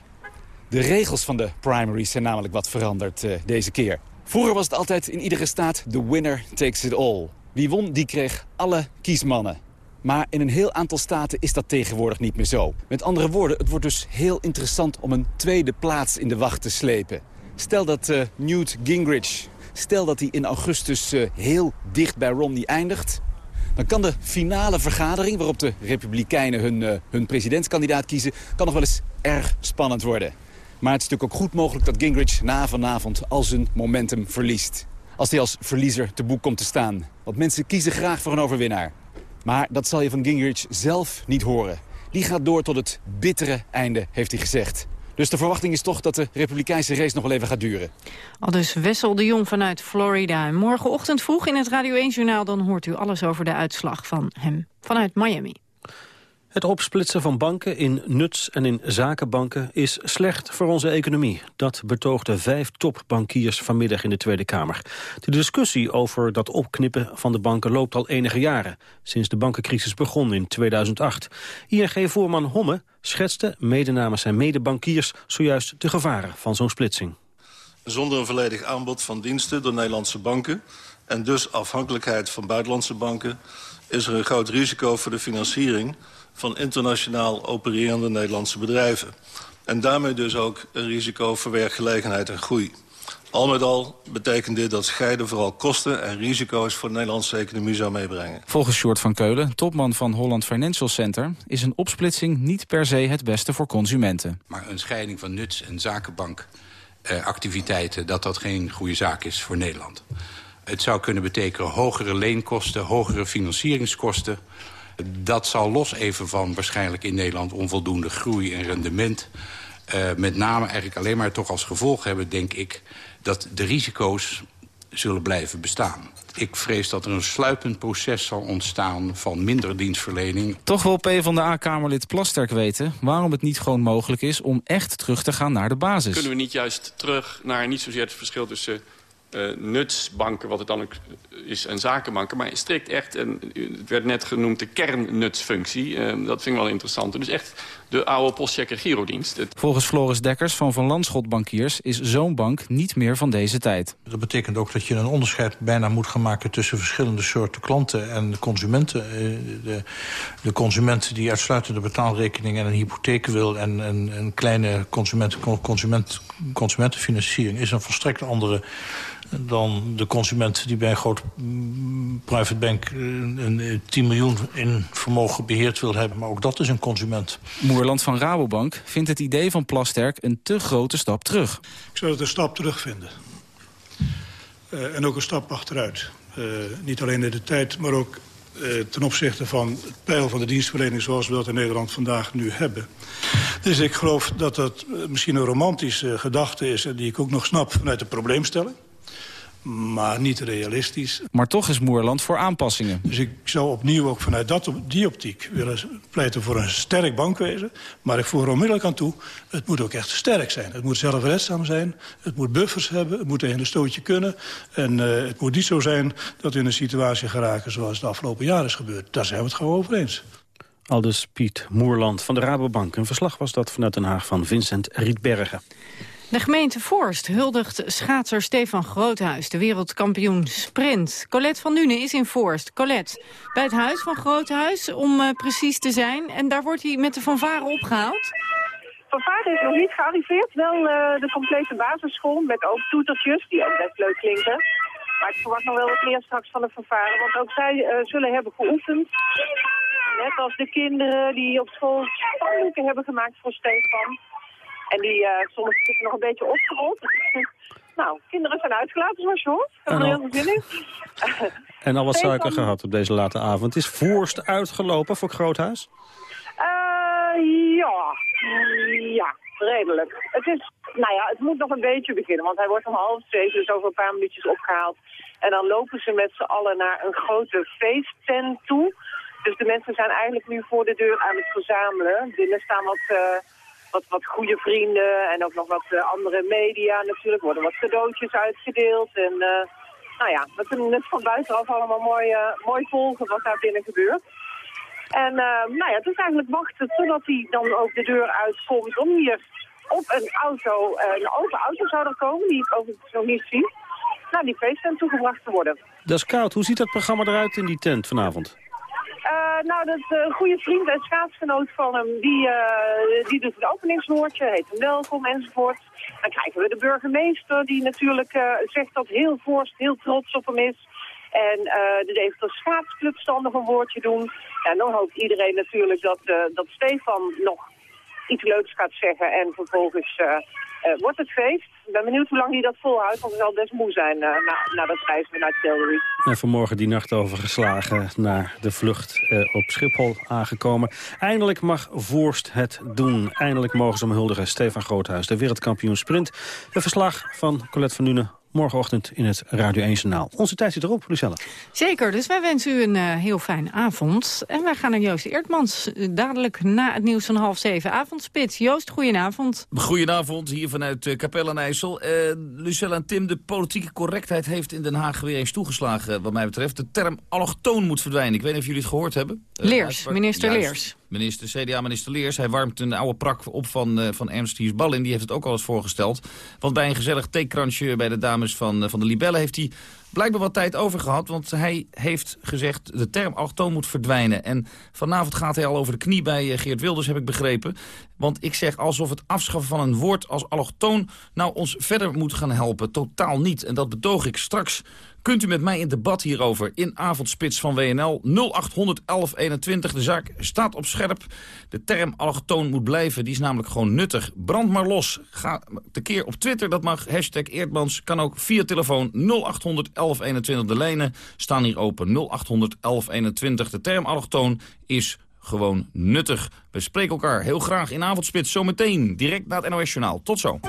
De regels van de primaries zijn namelijk wat veranderd uh, deze keer. Vroeger was het altijd in iedere staat the winner takes it all. Wie won, die kreeg alle kiesmannen. Maar in een heel aantal staten is dat tegenwoordig niet meer zo. Met andere woorden, het wordt dus heel interessant om een tweede plaats in de wacht te slepen. Stel dat uh, Newt Gingrich, stel dat hij in augustus uh, heel dicht bij Romney eindigt... dan kan de finale vergadering waarop de Republikeinen hun, uh, hun presidentskandidaat kiezen... kan nog wel eens erg spannend worden. Maar het is natuurlijk ook goed mogelijk dat Gingrich na vanavond al zijn momentum verliest. Als hij als verliezer te boek komt te staan. Want mensen kiezen graag voor een overwinnaar. Maar dat zal je van Gingrich zelf niet horen. Die gaat door tot het bittere einde, heeft hij gezegd. Dus de verwachting is toch dat de republikeinse race nog wel even gaat duren. Al dus Wessel de Jong vanuit Florida. En morgenochtend vroeg in het Radio 1-journaal... dan hoort u alles over de uitslag van hem vanuit Miami. Het opsplitsen van banken in nuts- en in zakenbanken is slecht voor onze economie. Dat betoogden vijf topbankiers vanmiddag in de Tweede Kamer. De discussie over dat opknippen van de banken loopt al enige jaren. Sinds de bankencrisis begon in 2008. ING-voorman Homme schetste, mede namens zijn medebankiers... zojuist de gevaren van zo'n splitsing. Zonder een volledig aanbod van diensten door Nederlandse banken... en dus afhankelijkheid van buitenlandse banken... is er een groot risico voor de financiering van internationaal opererende Nederlandse bedrijven. En daarmee dus ook een risico voor werkgelegenheid en groei. Al met al betekent dit dat scheiden vooral kosten en risico's voor de Nederlandse economie zou meebrengen. Volgens Short van Keulen, topman van Holland Financial Center... is een opsplitsing niet per se het beste voor consumenten. Maar een scheiding van nuts- en zakenbankactiviteiten... dat dat geen goede zaak is voor Nederland. Het zou kunnen betekenen hogere leenkosten, hogere financieringskosten... Dat zal los even van waarschijnlijk in Nederland onvoldoende groei en rendement... Uh, met name eigenlijk alleen maar toch als gevolg hebben, denk ik... dat de risico's zullen blijven bestaan. Ik vrees dat er een sluipend proces zal ontstaan van minder dienstverlening. Toch wil PvdA-kamerlid Plasterk weten waarom het niet gewoon mogelijk is... om echt terug te gaan naar de basis. Kunnen we niet juist terug naar niet zozeer het verschil tussen uh, nutsbanken, wat het dan ook is, en zakenbanken. Maar strikt echt, en het werd net genoemd, de kernnutsfunctie. Uh, dat vind ik wel interessant. Dus echt de oude postchecker Girodienst. Volgens Floris Dekkers van Van Landschot Bankiers is zo'n bank niet meer van deze tijd. Dat betekent ook dat je een onderscheid bijna moet gaan maken... tussen verschillende soorten klanten en consumenten. Eh, de, de consument die uitsluitend de betaalrekening en een hypotheek wil... en een kleine consument, consument, consumentenfinanciering is een volstrekt andere dan de consument die bij een groot mm, private bank eh, een 10 miljoen in vermogen beheerd wil hebben. Maar ook dat is een consument. Moerland van Rabobank vindt het idee van Plasterk een te grote stap terug. Ik zou het een stap terug vinden. Uh, en ook een stap achteruit. Uh, niet alleen in de tijd, maar ook uh, ten opzichte van het pijl van de dienstverlening... zoals we dat in Nederland vandaag nu hebben. Dus ik geloof dat dat misschien een romantische gedachte is... die ik ook nog snap vanuit de probleemstelling maar niet realistisch. Maar toch is Moerland voor aanpassingen. Dus ik zou opnieuw ook vanuit dat, die optiek willen pleiten voor een sterk bankwezen. Maar ik voer er onmiddellijk aan toe, het moet ook echt sterk zijn. Het moet zelfredzaam zijn, het moet buffers hebben, het moet tegen een stootje kunnen. En uh, het moet niet zo zijn dat we in een situatie geraken zoals de afgelopen jaren is gebeurd. Daar zijn we het gewoon over eens. Aldus Piet Moerland van de Rabobank. Een verslag was dat vanuit Den Haag van Vincent Rietbergen. De gemeente Forst huldigt schaatser Stefan Groothuis, de wereldkampioen sprint. Colette van Nuenen is in Forst. Colette, bij het huis van Groothuis, om uh, precies te zijn. En daar wordt hij met de fanfare opgehaald? Fanfare is nog niet gearriveerd. Wel uh, de complete basisschool met ook toetertjes, die ook best leuk klinken. Maar ik verwacht nog wel wat meer straks van de fanfare, want ook zij uh, zullen hebben geoefend. Net als de kinderen die op school spandoeken hebben gemaakt voor Stefan. En die uh, zitten nog een beetje opgerold. nou, kinderen zijn uitgelaten zoals je hoort. Hebben er heel veel zin in. en al wat suiker gehad op deze late avond. Is Voorst uitgelopen voor Groothuis? Uh, ja, ja, redelijk. Het is, nou ja, het moet nog een beetje beginnen, want hij wordt om half zeven, dus over een paar minuutjes opgehaald. En dan lopen ze met z'n allen naar een grote feesttent toe. Dus de mensen zijn eigenlijk nu voor de deur aan het verzamelen. Binnen staan wat... Uh, wat, wat goede vrienden en ook nog wat uh, andere media natuurlijk. worden wat cadeautjes uitgedeeld. En uh, nou ja, we kunnen het van buitenaf allemaal mooi, uh, mooi volgen wat daar binnen gebeurt. En nou ja, het is eigenlijk wachten totdat hij dan ook de deur uitkomt om hier op een auto, een open auto zou er komen, die ik overigens nog niet zie, naar die feesttent toegebracht te worden. Dat is koud. Hoe ziet dat programma eruit in die tent vanavond? Uh, nou, dat een goede vriend en schaatsgenoot van hem, die, uh, die doet het openingswoordje, heet hem welkom enzovoort. Dan krijgen we de burgemeester, die natuurlijk zegt dat heel Voorst heel trots op hem is. En de Deventer Schaatsclub zal nog een woordje doen. En dan hoopt iedereen natuurlijk dat, dat Stefan nog iets leuks gaat zeggen en vervolgens uh, wordt het feest. Ik ben benieuwd hoe lang hij dat volhoudt, want hij zal best moe zijn uh, na, dat reizen naar Tilbury. En vanmorgen die nacht overgeslagen naar de vlucht op Schiphol aangekomen. Eindelijk mag Voorst het doen. Eindelijk mogen ze omhuldigen. Stefan Groothuis, de wereldkampioen sprint. Een verslag van Colette van Nuenen morgenochtend in het Radio 1 Journaal. Onze tijd zit erop, Lucelle. Zeker, dus wij wensen u een uh, heel fijne avond. En wij gaan naar Joost Eertmans, uh, dadelijk na het nieuws van half zeven. Avondspits. Joost, goedenavond. Goedenavond, hier vanuit uh, Capelle en IJssel. Lucelle en Tim, de politieke correctheid heeft in Den Haag weer eens toegeslagen, wat mij betreft. De term allochtoon moet verdwijnen. Ik weet niet of jullie het gehoord hebben. Leers, minister Juist. Leers minister, CDA-minister Leers. Hij warmt een oude prak op van, uh, van Ernst. Die heeft het ook al eens voorgesteld. Want bij een gezellig theekransje bij de dames van, uh, van de Libellen... heeft hij blijkbaar wat tijd over gehad. Want hij heeft gezegd de term allochtoon moet verdwijnen. En vanavond gaat hij al over de knie bij uh, Geert Wilders, heb ik begrepen. Want ik zeg alsof het afschaffen van een woord als allochtoon... nou ons verder moet gaan helpen. Totaal niet. En dat betoog ik straks kunt u met mij in debat hierover in avondspits van WNL 0800 1121. De zaak staat op scherp. De term allochtoon moet blijven, die is namelijk gewoon nuttig. Brand maar los. Ga tekeer op Twitter, dat mag. Hashtag Eerdmans kan ook via telefoon 0800 1121. De lijnen staan hier open 0800 1121. De term allochtoon is gewoon nuttig. We spreken elkaar heel graag in avondspits zometeen. Direct na het NOS Journaal. Tot zo.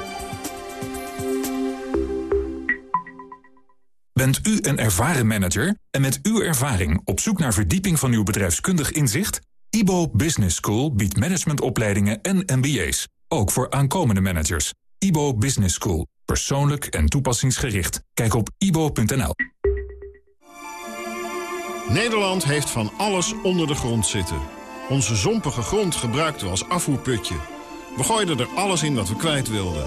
Bent u een ervaren manager en met uw ervaring op zoek naar verdieping van uw bedrijfskundig inzicht? IBO Business School biedt managementopleidingen en MBA's, ook voor aankomende managers. IBO Business School, persoonlijk en toepassingsgericht. Kijk op ibo.nl. Nederland heeft van alles onder de grond zitten. Onze zompige grond gebruikten we als afvoerputje. We gooiden er alles in wat we kwijt wilden.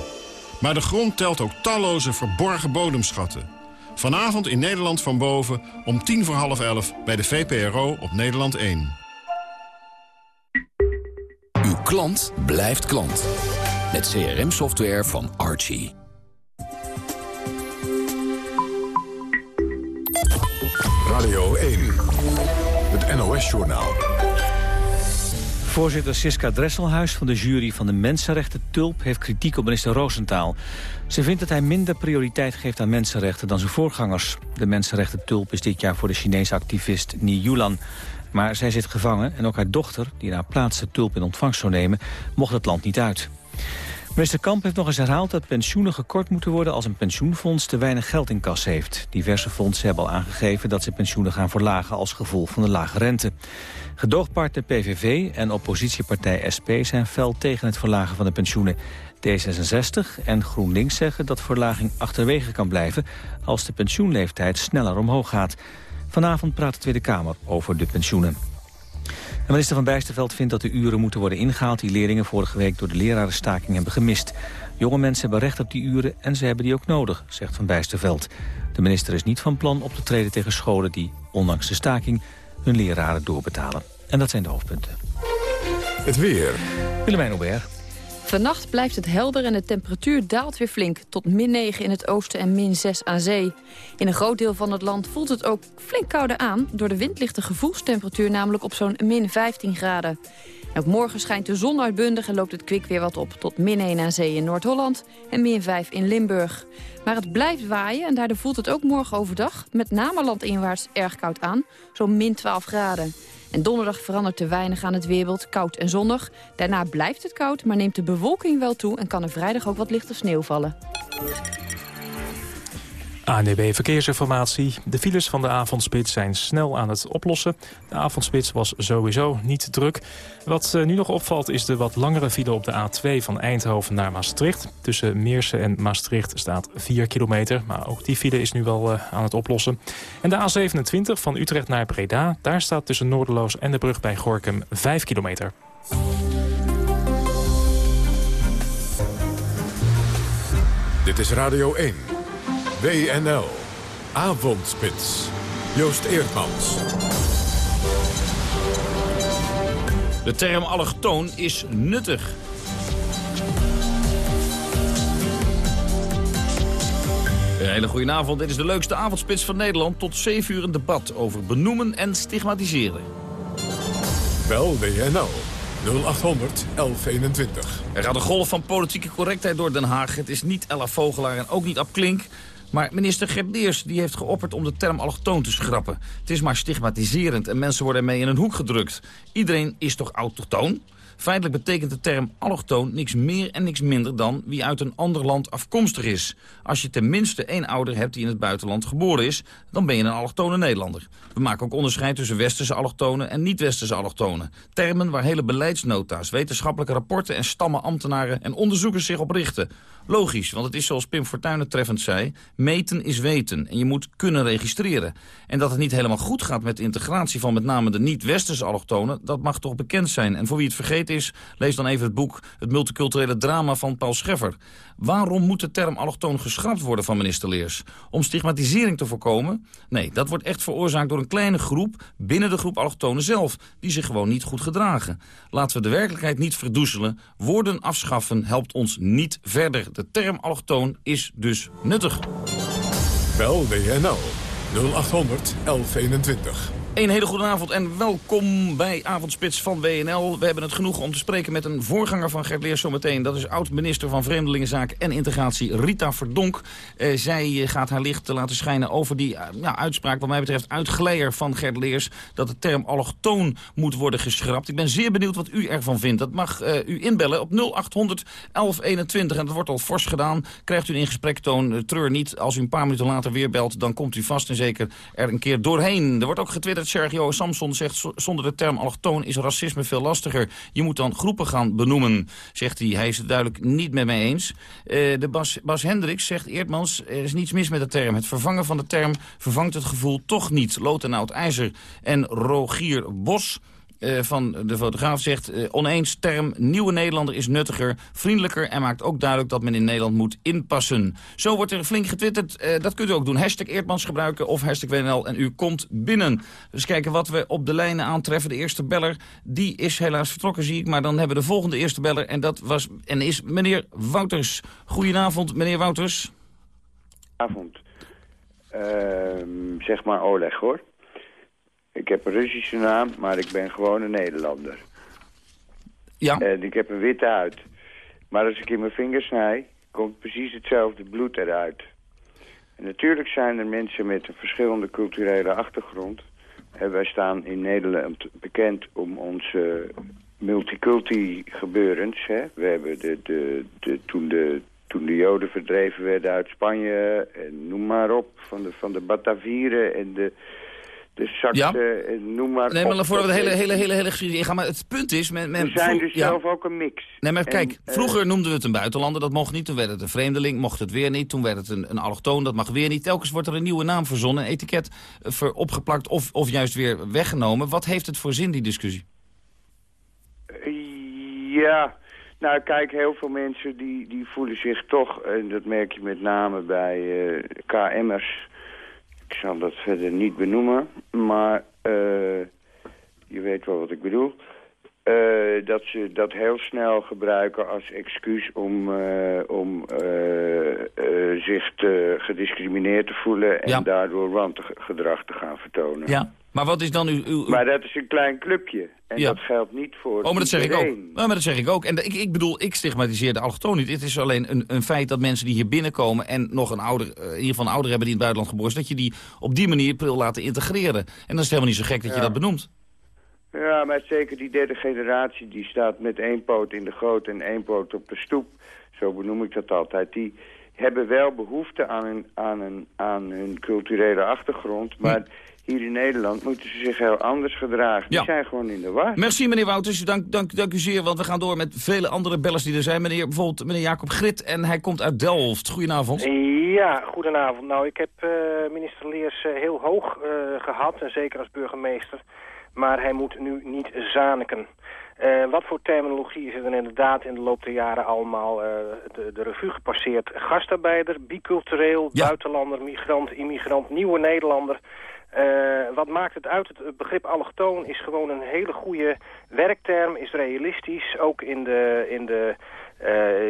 Maar de grond telt ook talloze verborgen bodemschatten. Vanavond in Nederland van boven om tien voor half elf bij de VPRO op Nederland 1. Uw klant blijft klant. Met CRM-software van Archie. Radio 1. Het NOS-journaal. Voorzitter Siska Dresselhuis van de jury van de Mensenrechten Tulp... heeft kritiek op minister Roosentaal. Ze vindt dat hij minder prioriteit geeft aan mensenrechten dan zijn voorgangers. De Mensenrechten Tulp is dit jaar voor de Chinese activist Ni Yulan. Maar zij zit gevangen en ook haar dochter, die naar plaats de Tulp in ontvangst zou nemen... mocht het land niet uit. Minister Kamp heeft nog eens herhaald dat pensioenen gekort moeten worden... als een pensioenfonds te weinig geld in kas heeft. Diverse fondsen hebben al aangegeven dat ze pensioenen gaan verlagen... als gevolg van de lage rente. Gedoogpartner PVV en oppositiepartij SP zijn fel tegen het verlagen van de pensioenen. D66 en GroenLinks zeggen dat verlaging achterwege kan blijven... als de pensioenleeftijd sneller omhoog gaat. Vanavond praat de Tweede Kamer over de pensioenen. De minister van Bijsterveld vindt dat de uren moeten worden ingehaald... die leerlingen vorige week door de lerarenstaking hebben gemist. Jonge mensen hebben recht op die uren en ze hebben die ook nodig, zegt Van Bijsterveld. De minister is niet van plan op te treden tegen scholen die, ondanks de staking, hun leraren doorbetalen. En dat zijn de hoofdpunten. Het weer. Willemijn Aubert. Vannacht blijft het helder en de temperatuur daalt weer flink... tot min 9 in het oosten en min 6 aan zee. In een groot deel van het land voelt het ook flink kouder aan. Door de wind ligt de gevoelstemperatuur namelijk op zo'n min 15 graden. ook morgen schijnt de zon uitbundig en loopt het kwik weer wat op... tot min 1 aan zee in Noord-Holland en min 5 in Limburg. Maar het blijft waaien en daardoor voelt het ook morgen overdag... met name landinwaarts erg koud aan, zo'n min 12 graden. En donderdag verandert te weinig aan het weerbeeld, koud en zonnig. Daarna blijft het koud, maar neemt de bewolking wel toe... en kan er vrijdag ook wat lichte sneeuw vallen. ANDB Verkeersinformatie. De files van de avondspits zijn snel aan het oplossen. De avondspits was sowieso niet druk. Wat eh, nu nog opvalt is de wat langere file op de A2 van Eindhoven naar Maastricht. Tussen Meersen en Maastricht staat 4 kilometer. Maar ook die file is nu wel uh, aan het oplossen. En de A27 van Utrecht naar Breda. Daar staat tussen Noorderloos en de brug bij Gorkum 5 kilometer. Dit is Radio 1. WNL. Avondspits. Joost Eerdmans. De term allochtoon is nuttig. Een hele goede avond. Dit is de leukste avondspits van Nederland. Tot 7 uur een debat over benoemen en stigmatiseren. Wel WNL. 0800 1121. Er gaat een golf van politieke correctheid door Den Haag. Het is niet Ella Vogelaar en ook niet Ab Klink. Maar minister Gert Leers die heeft geopperd om de term allochtoon te schrappen. Het is maar stigmatiserend en mensen worden ermee in een hoek gedrukt. Iedereen is toch autochtoon? Feitelijk betekent de term allochtoon niks meer en niks minder dan wie uit een ander land afkomstig is. Als je tenminste één ouder hebt die in het buitenland geboren is, dan ben je een allochtone Nederlander. We maken ook onderscheid tussen westerse allochtonen en niet-westerse allochtonen. Termen waar hele beleidsnota's, wetenschappelijke rapporten en stammenambtenaren en onderzoekers zich op richten. Logisch, want het is zoals Pim Fortuyn treffend zei... meten is weten en je moet kunnen registreren. En dat het niet helemaal goed gaat met de integratie van met name de niet-westerse allochtonen... dat mag toch bekend zijn. En voor wie het vergeten is, lees dan even het boek... Het multiculturele drama van Paul Scheffer. Waarom moet de term allochtoon geschrapt worden van minister Leers? Om stigmatisering te voorkomen? Nee, dat wordt echt veroorzaakt door een kleine groep... binnen de groep allochtonen zelf, die zich gewoon niet goed gedragen. Laten we de werkelijkheid niet verdoezelen. Woorden afschaffen helpt ons niet verder. De term allochtoon is dus nuttig. Bel WNL 0800 1121. Een hele goede avond en welkom bij Avondspits van WNL. We hebben het genoeg om te spreken met een voorganger van Gert Leers zometeen. Dat is oud-minister van Vreemdelingenzaken en Integratie Rita Verdonk. Uh, zij eh, gaat haar licht laten schijnen over die ja, uitspraak, wat mij betreft uitgeleer van Gert Leers... dat de term allochtoon moet worden geschrapt. Ik ben zeer benieuwd wat u ervan vindt. Dat mag u inbellen op 0800 1121 en dat wordt al fors gedaan. Krijgt u een gesprektoon, treur niet. Als u een paar minuten later weer belt, dan komt u vast en zeker er een keer doorheen. Er wordt ook getwitterd Sergio Samson zegt... zonder de term allochtoon is racisme veel lastiger. Je moet dan groepen gaan benoemen, zegt hij. Hij is het duidelijk niet met mij eens. Uh, de Bas, Bas Hendricks zegt Eerdmans... er is niets mis met de term. Het vervangen van de term vervangt het gevoel toch niet. Lood en oud ijzer. En Rogier Bos eh, van de fotograaf zegt... eh, oneens term, nieuwe Nederlander is nuttiger, vriendelijker... en maakt ook duidelijk dat men in Nederland moet inpassen. Zo wordt er flink getwitterd. Eh, dat kunt u ook doen. Hashtag Eerdmans gebruiken of hashtag WNL en u komt binnen. Dus kijken wat we op de lijnen aantreffen. De eerste beller, die is helaas vertrokken, zie ik. Maar dan hebben we de volgende eerste beller en dat was en is meneer Wouters. Goedenavond, meneer Wouters. Avond. Ehm, zeg maar Oleg, hoor. Ik heb een Russische naam, maar ik ben gewoon een Nederlander. Ja. En ik heb een witte huid. Maar als ik in mijn vingers snij, komt precies hetzelfde bloed eruit. En natuurlijk zijn er mensen met een verschillende culturele achtergrond. En wij staan in Nederland bekend om onze multiculti gebeurens. Hè? We hebben de, de, de, toen, de, toen de Joden verdreven werden uit Spanje, en noem maar op, van de, van de Batavieren en de, de Saksen, en noem maar Nee, maar voordat we de hele, hele, hele, hele geschiedenis ingaan. Maar het punt is... Men, men We zijn dus ja. zelf ook een mix. Nee, maar En, kijk, eh, vroeger noemden we het een buitenlander, dat mocht niet. Toen werd het een vreemdeling, mocht het weer niet. Toen werd het een, een allochtoon, dat mag weer niet. Telkens wordt er een nieuwe naam verzonnen, een etiket eh, ver, opgeplakt of, of juist weer weggenomen. Wat heeft het voor zin, die discussie? Ja, nou kijk, heel veel mensen die, die voelen zich toch, en dat merk je met name bij eh, KM'ers, ik zal dat verder niet benoemen, maar eh, je weet wel wat ik bedoel, eh, dat ze dat heel snel gebruiken als excuus om, eh, om eh, zich te gediscrimineerd te voelen en Ja. daardoor wangedrag te gaan vertonen. Ja, maar wat is dan uw... Maar dat is een klein clubje. En Ja. dat geldt niet voor Oh, maar dat zeg ik ook. Nou, maar dat zeg ik ook. En ik, ik bedoel, ik stigmatiseer de allochtoon niet. Het is alleen een, een feit dat mensen die hier binnenkomen... en nog een ouder, in ieder geval een ouder hebben die in het buitenland geboren is... dat je die op die manier wil laten integreren. En dan is het helemaal niet zo gek dat je dat benoemt. Ja, maar zeker die derde generatie, die staat met één poot in de goot en één poot op de stoep. Zo benoem ik dat altijd. Die hebben wel behoefte aan hun, aan hun, aan hun culturele achtergrond. Maar hier in Nederland moeten ze zich heel anders gedragen. Die Ja. zijn gewoon in de war. Merci meneer Wouters, dank, dank, dank u zeer, want we gaan door met vele andere bellers die er zijn. Meneer, bijvoorbeeld meneer Jacob Grit en hij komt uit Delft. Goedenavond. Ja, goedenavond. Nou, ik heb eh, minister Leers eh, heel hoog eh, gehad, en zeker als burgemeester. Maar hij moet nu niet zaniken. Eh, wat voor terminologie is er inderdaad in de loop der jaren allemaal eh, de, de revue gepasseerd? Gastarbeider, bicultureel, buitenlander, migrant, immigrant, nieuwe Nederlander. Eh, wat maakt het uit? Het, begrip allochtoon is gewoon een hele goede werkterm, is realistisch, ook in de, in de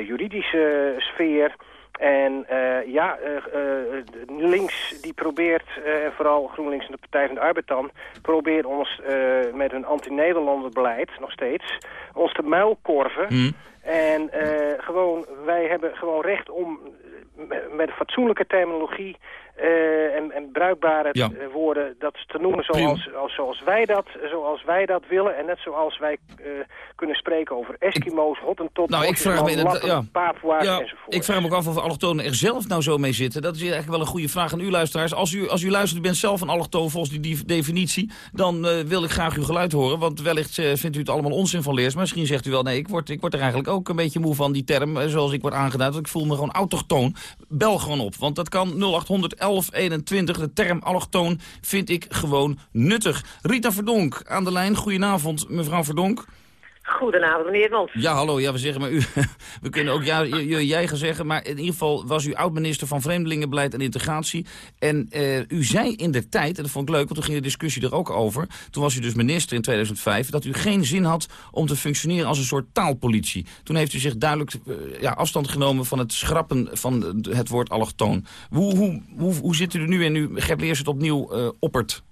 juridische sfeer. En eh, ja, eh, eh, links die probeert, en vooral GroenLinks en de Partij van de Arbeid dan, probeert ons eh, met hun anti-Nederlander beleid nog steeds, ons te muilkorven. Hm. En gewoon, wij hebben gewoon recht om met fatsoenlijke terminologie eh, en, en bruikbare Ja. eh, woorden dat te noemen zoals, als, zoals, wij dat, zoals wij dat willen. En net zoals wij eh, kunnen spreken over Eskimo's, Hottentot, Nou, ik vraag me inderdaad- ja. Papua's Ja, enzovoort. ik vraag me ook af of allochtonen er zelf nou zo mee zitten. Dat is eigenlijk wel een goede vraag aan u luisteraars. Als u, als u luistert, u bent zelf een allochtoon volgens die, definitie... dan wil ik graag uw geluid horen. Want wellicht vindt u het allemaal onzin van leers. Maar misschien zegt u wel, nee, ik word, ik word er eigenlijk ook een beetje moe van die term... zoals ik word aangeduid, want ik voel me gewoon autochtoon. Bel gewoon op, want dat kan 0800 1121. De term allochtoon vind ik gewoon nuttig. Rita Verdonk aan de lijn. Goedenavond, mevrouw Verdonk. Goedenavond, meneer Edmond. Ja, hallo. Ja, we zeggen maar u. We kunnen ook ja, jij gaan zeggen. Maar in ieder geval was u oud-minister van Vreemdelingenbeleid en Integratie. En eh, u zei in de tijd, en dat vond ik leuk, want toen ging de discussie er ook over. Toen was u dus minister in 2005. Dat u geen zin had om te functioneren als een soort taalpolitie. Toen heeft u zich duidelijk eh, ja, afstand genomen van het schrappen van het woord allochtoon. Hoe, hoe, hoe, hoe zit u er nu in nu Gert Leers het opnieuw eh, oppert?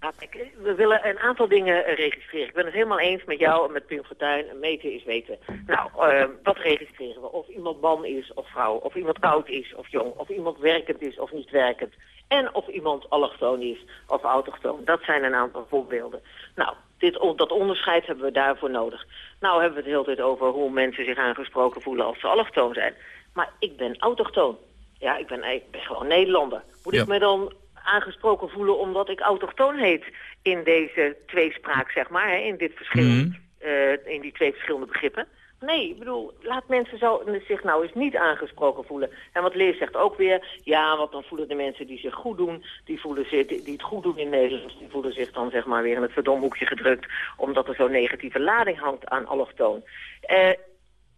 Kijk, we willen een aantal dingen eh, registreren. Ik ben het helemaal eens met jou en met Pim Fortuyn. Meten is weten. Nou, eh, wat registreren we? Of iemand man is of vrouw. Of iemand oud is of jong. Of iemand werkend is of niet werkend. En of iemand allochtoon is of autochtoon. Dat zijn een aantal voorbeelden. Nou, dit, dat onderscheid hebben we daarvoor nodig. Nou hebben we het de hele tijd over hoe mensen zich aangesproken voelen als ze allochtoon zijn. Maar ik ben autochtoon. Ja, ik ben, ik ben gewoon Nederlander. Moet Ja. ik me dan aangesproken voelen omdat ik autochtoon heet in deze tweespraak, zeg maar, hè, in, dit verschil, Mhm. eh, in die twee verschillende begrippen. Nee, ik bedoel, laat mensen zo, zich nou eens niet aangesproken voelen. En wat Leer zegt ook weer, ja, want dan voelen de mensen die zich goed doen, die, voelen zich, die, het goed doen in Nederland, die voelen zich dan zeg maar weer in het verdomhoekje gedrukt, omdat er zo'n negatieve lading hangt aan allochtoon. Eh,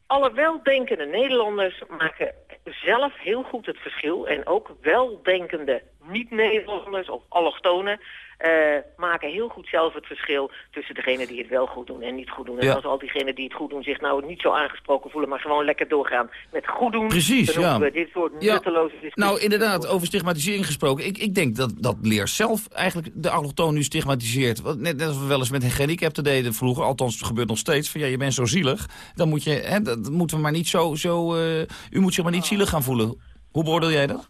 alle weldenkende Nederlanders maken zelf heel goed het verschil. En ook weldenkende niet-Nederlanders of allochtonen uh, maken heel goed zelf het verschil tussen degenen die het wel goed doen en niet goed doen. En Ja. als al diegenen die het goed doen zich nou niet zo aangesproken voelen, maar gewoon lekker doorgaan met goed doen. Precies, ja. we dit soort Ja. nutteloze discussies. Nou, inderdaad, over stigmatisering gesproken. Ik, ik denk dat, dat leer zelf eigenlijk de allochtoon nu stigmatiseert. Net, net als we wel eens met een gehandicapten deden vroeger, althans het gebeurt nog steeds, van ja, je bent zo zielig. Dan moet je, hè, dat moeten we maar niet zo, zo eh, u moet zich maar niet zielig gaan voelen. Hoe beoordeel jij dat?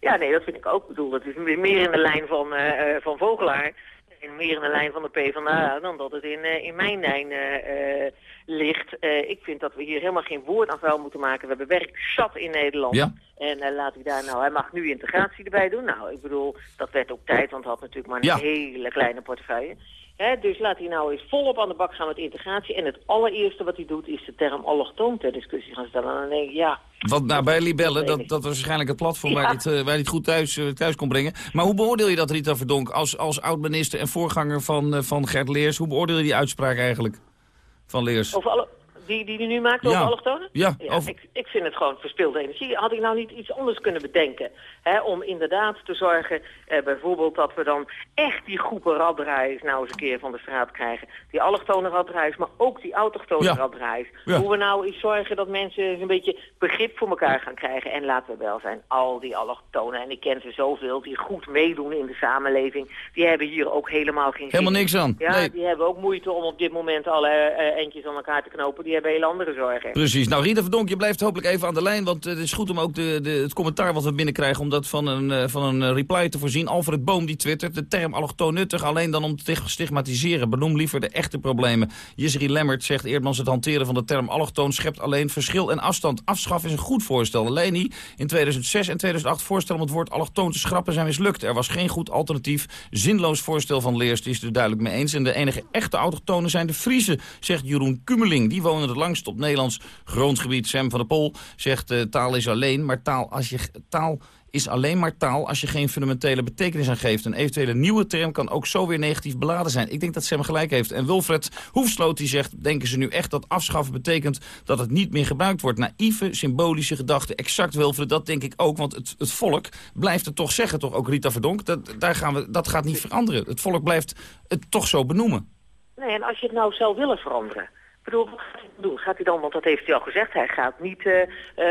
Ja, nee, dat vind ik ook. Ik bedoel, dat is meer in de lijn van, eh, van Vogelaar. En meer in de lijn van de PvdA dan dat het in, eh, in mijn lijn ligt. Ik vind dat we hier helemaal geen woord aan vuil moeten maken. We hebben werk zat in Nederland. Ja. En laat ik daar nou, hij mag nu integratie erbij doen. Nou, ik bedoel, dat werd ook tijd, want hij had natuurlijk maar een Ja. hele kleine portefeuille. Dus laat hij nou eens volop aan de bak gaan met integratie. En het allereerste wat hij doet is de term allochtoon ter discussie gaan stellen. En dan denk ik, ja, Want nou, bij Libelle, dat, dat was waarschijnlijk het platform waar, hij het, eh, waar hij het goed thuis, eh, thuis kon brengen. Maar hoe beoordeel je dat, Rita Verdonk, als, als oud-minister en voorganger van, eh, van Gert Leers? Hoe beoordeel je die uitspraak eigenlijk van Leers? Over alle, die, die die nu maakt Ja. over allochtonen? Ja, over- ik, ik vind het gewoon verspilde energie. Had ik nou niet iets anders kunnen bedenken? Hè, om inderdaad te zorgen, eh, bijvoorbeeld dat we dan echt die groepen raddraaiers nou eens een keer van de straat krijgen. Die allochtone raddraaiers, maar ook die autochtone Ja. raddraaiers. Hoe we nou eens zorgen dat mensen eens een beetje begrip voor elkaar gaan krijgen. En laten we wel zijn, al die allochtonen, en ik ken ze zoveel, die goed meedoen in de samenleving. Die hebben hier ook helemaal geen zin Helemaal niks aan. Ja, Nee. die hebben ook moeite om op dit moment alle eh, eentjes aan elkaar te knopen. Die hebben hele andere zorgen. Precies. Nou, Rita Verdonk, je blijft hopelijk even aan de lijn. Want eh, het is goed om ook de, de, het commentaar wat we binnenkrijgen... om dat van een, eh, van een eh, reply te voorzien. Alfred Boom die twittert. De term allochtoon nuttig alleen dan om te stigmatiseren. Benoem liever de echte problemen. Jisri Lemmert zegt Eerdmans het hanteren van de term allochtoon... schept alleen verschil en afstand. Afschaffen is een goed voorstel. Leni in 2006 en 2008 voorstel om het woord allochtoon te schrappen zijn mislukt. Er was geen goed alternatief. Zinloos voorstel van Leers. Die is er duidelijk mee eens. En de enige echte autochtonen zijn de Friese, zegt Jeroen Kumeling. Die wonen het langst op Nederlands grondgebied. Sam van der Pol zegt eh, taal is alleen, maar taal, als je, taal is alleen maar taal als je geen fundamentele betekenis aan geeft. Een eventuele nieuwe term kan ook zo weer negatief beladen zijn. Ik denk dat Sam gelijk heeft. En Wilfred Hoefsloot die zegt, denken ze nu echt dat afschaffen betekent dat het niet meer gebruikt wordt. Naïeve, symbolische gedachten. Exact Wilfred, dat denk ik ook. Want het, het volk blijft het toch zeggen, toch ook Rita Verdonk. Dat, daar gaan we, dat gaat niet veranderen. Het volk blijft het toch zo benoemen. Nee, en als je het nou zou willen veranderen. Ik bedoel, wat gaat hij doen? Gaat hij dan, want dat heeft hij al gezegd, hij gaat niet eh, eh,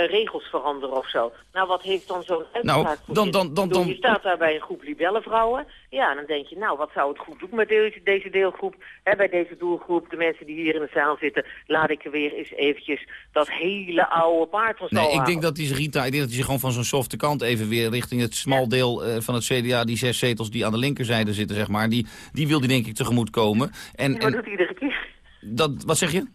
regels veranderen of zo. Nou, wat heeft dan zo'n Nou, uitspraak voor dan- dan- dan- dan- Je staat daar bij een groep libellenvrouwen. Ja, dan denk je, nou, wat zou het goed doen met deze, deze deelgroep? Hè, bij deze doelgroep, de mensen die hier in de zaal zitten, laat ik er weer eens eventjes dat hele oude paard van stal Nee, ik halen. denk dat hij zich, Rita, ik denk dat hij zich gewoon van zo'n softe kant even weer richting het smal deel eh, van het CDA, die zes zetels die aan de linkerzijde zitten, zeg maar, die, die wil hij denk ik tegemoet komen. En, Ja, en doet iedere keer. Dat, wat zeg je?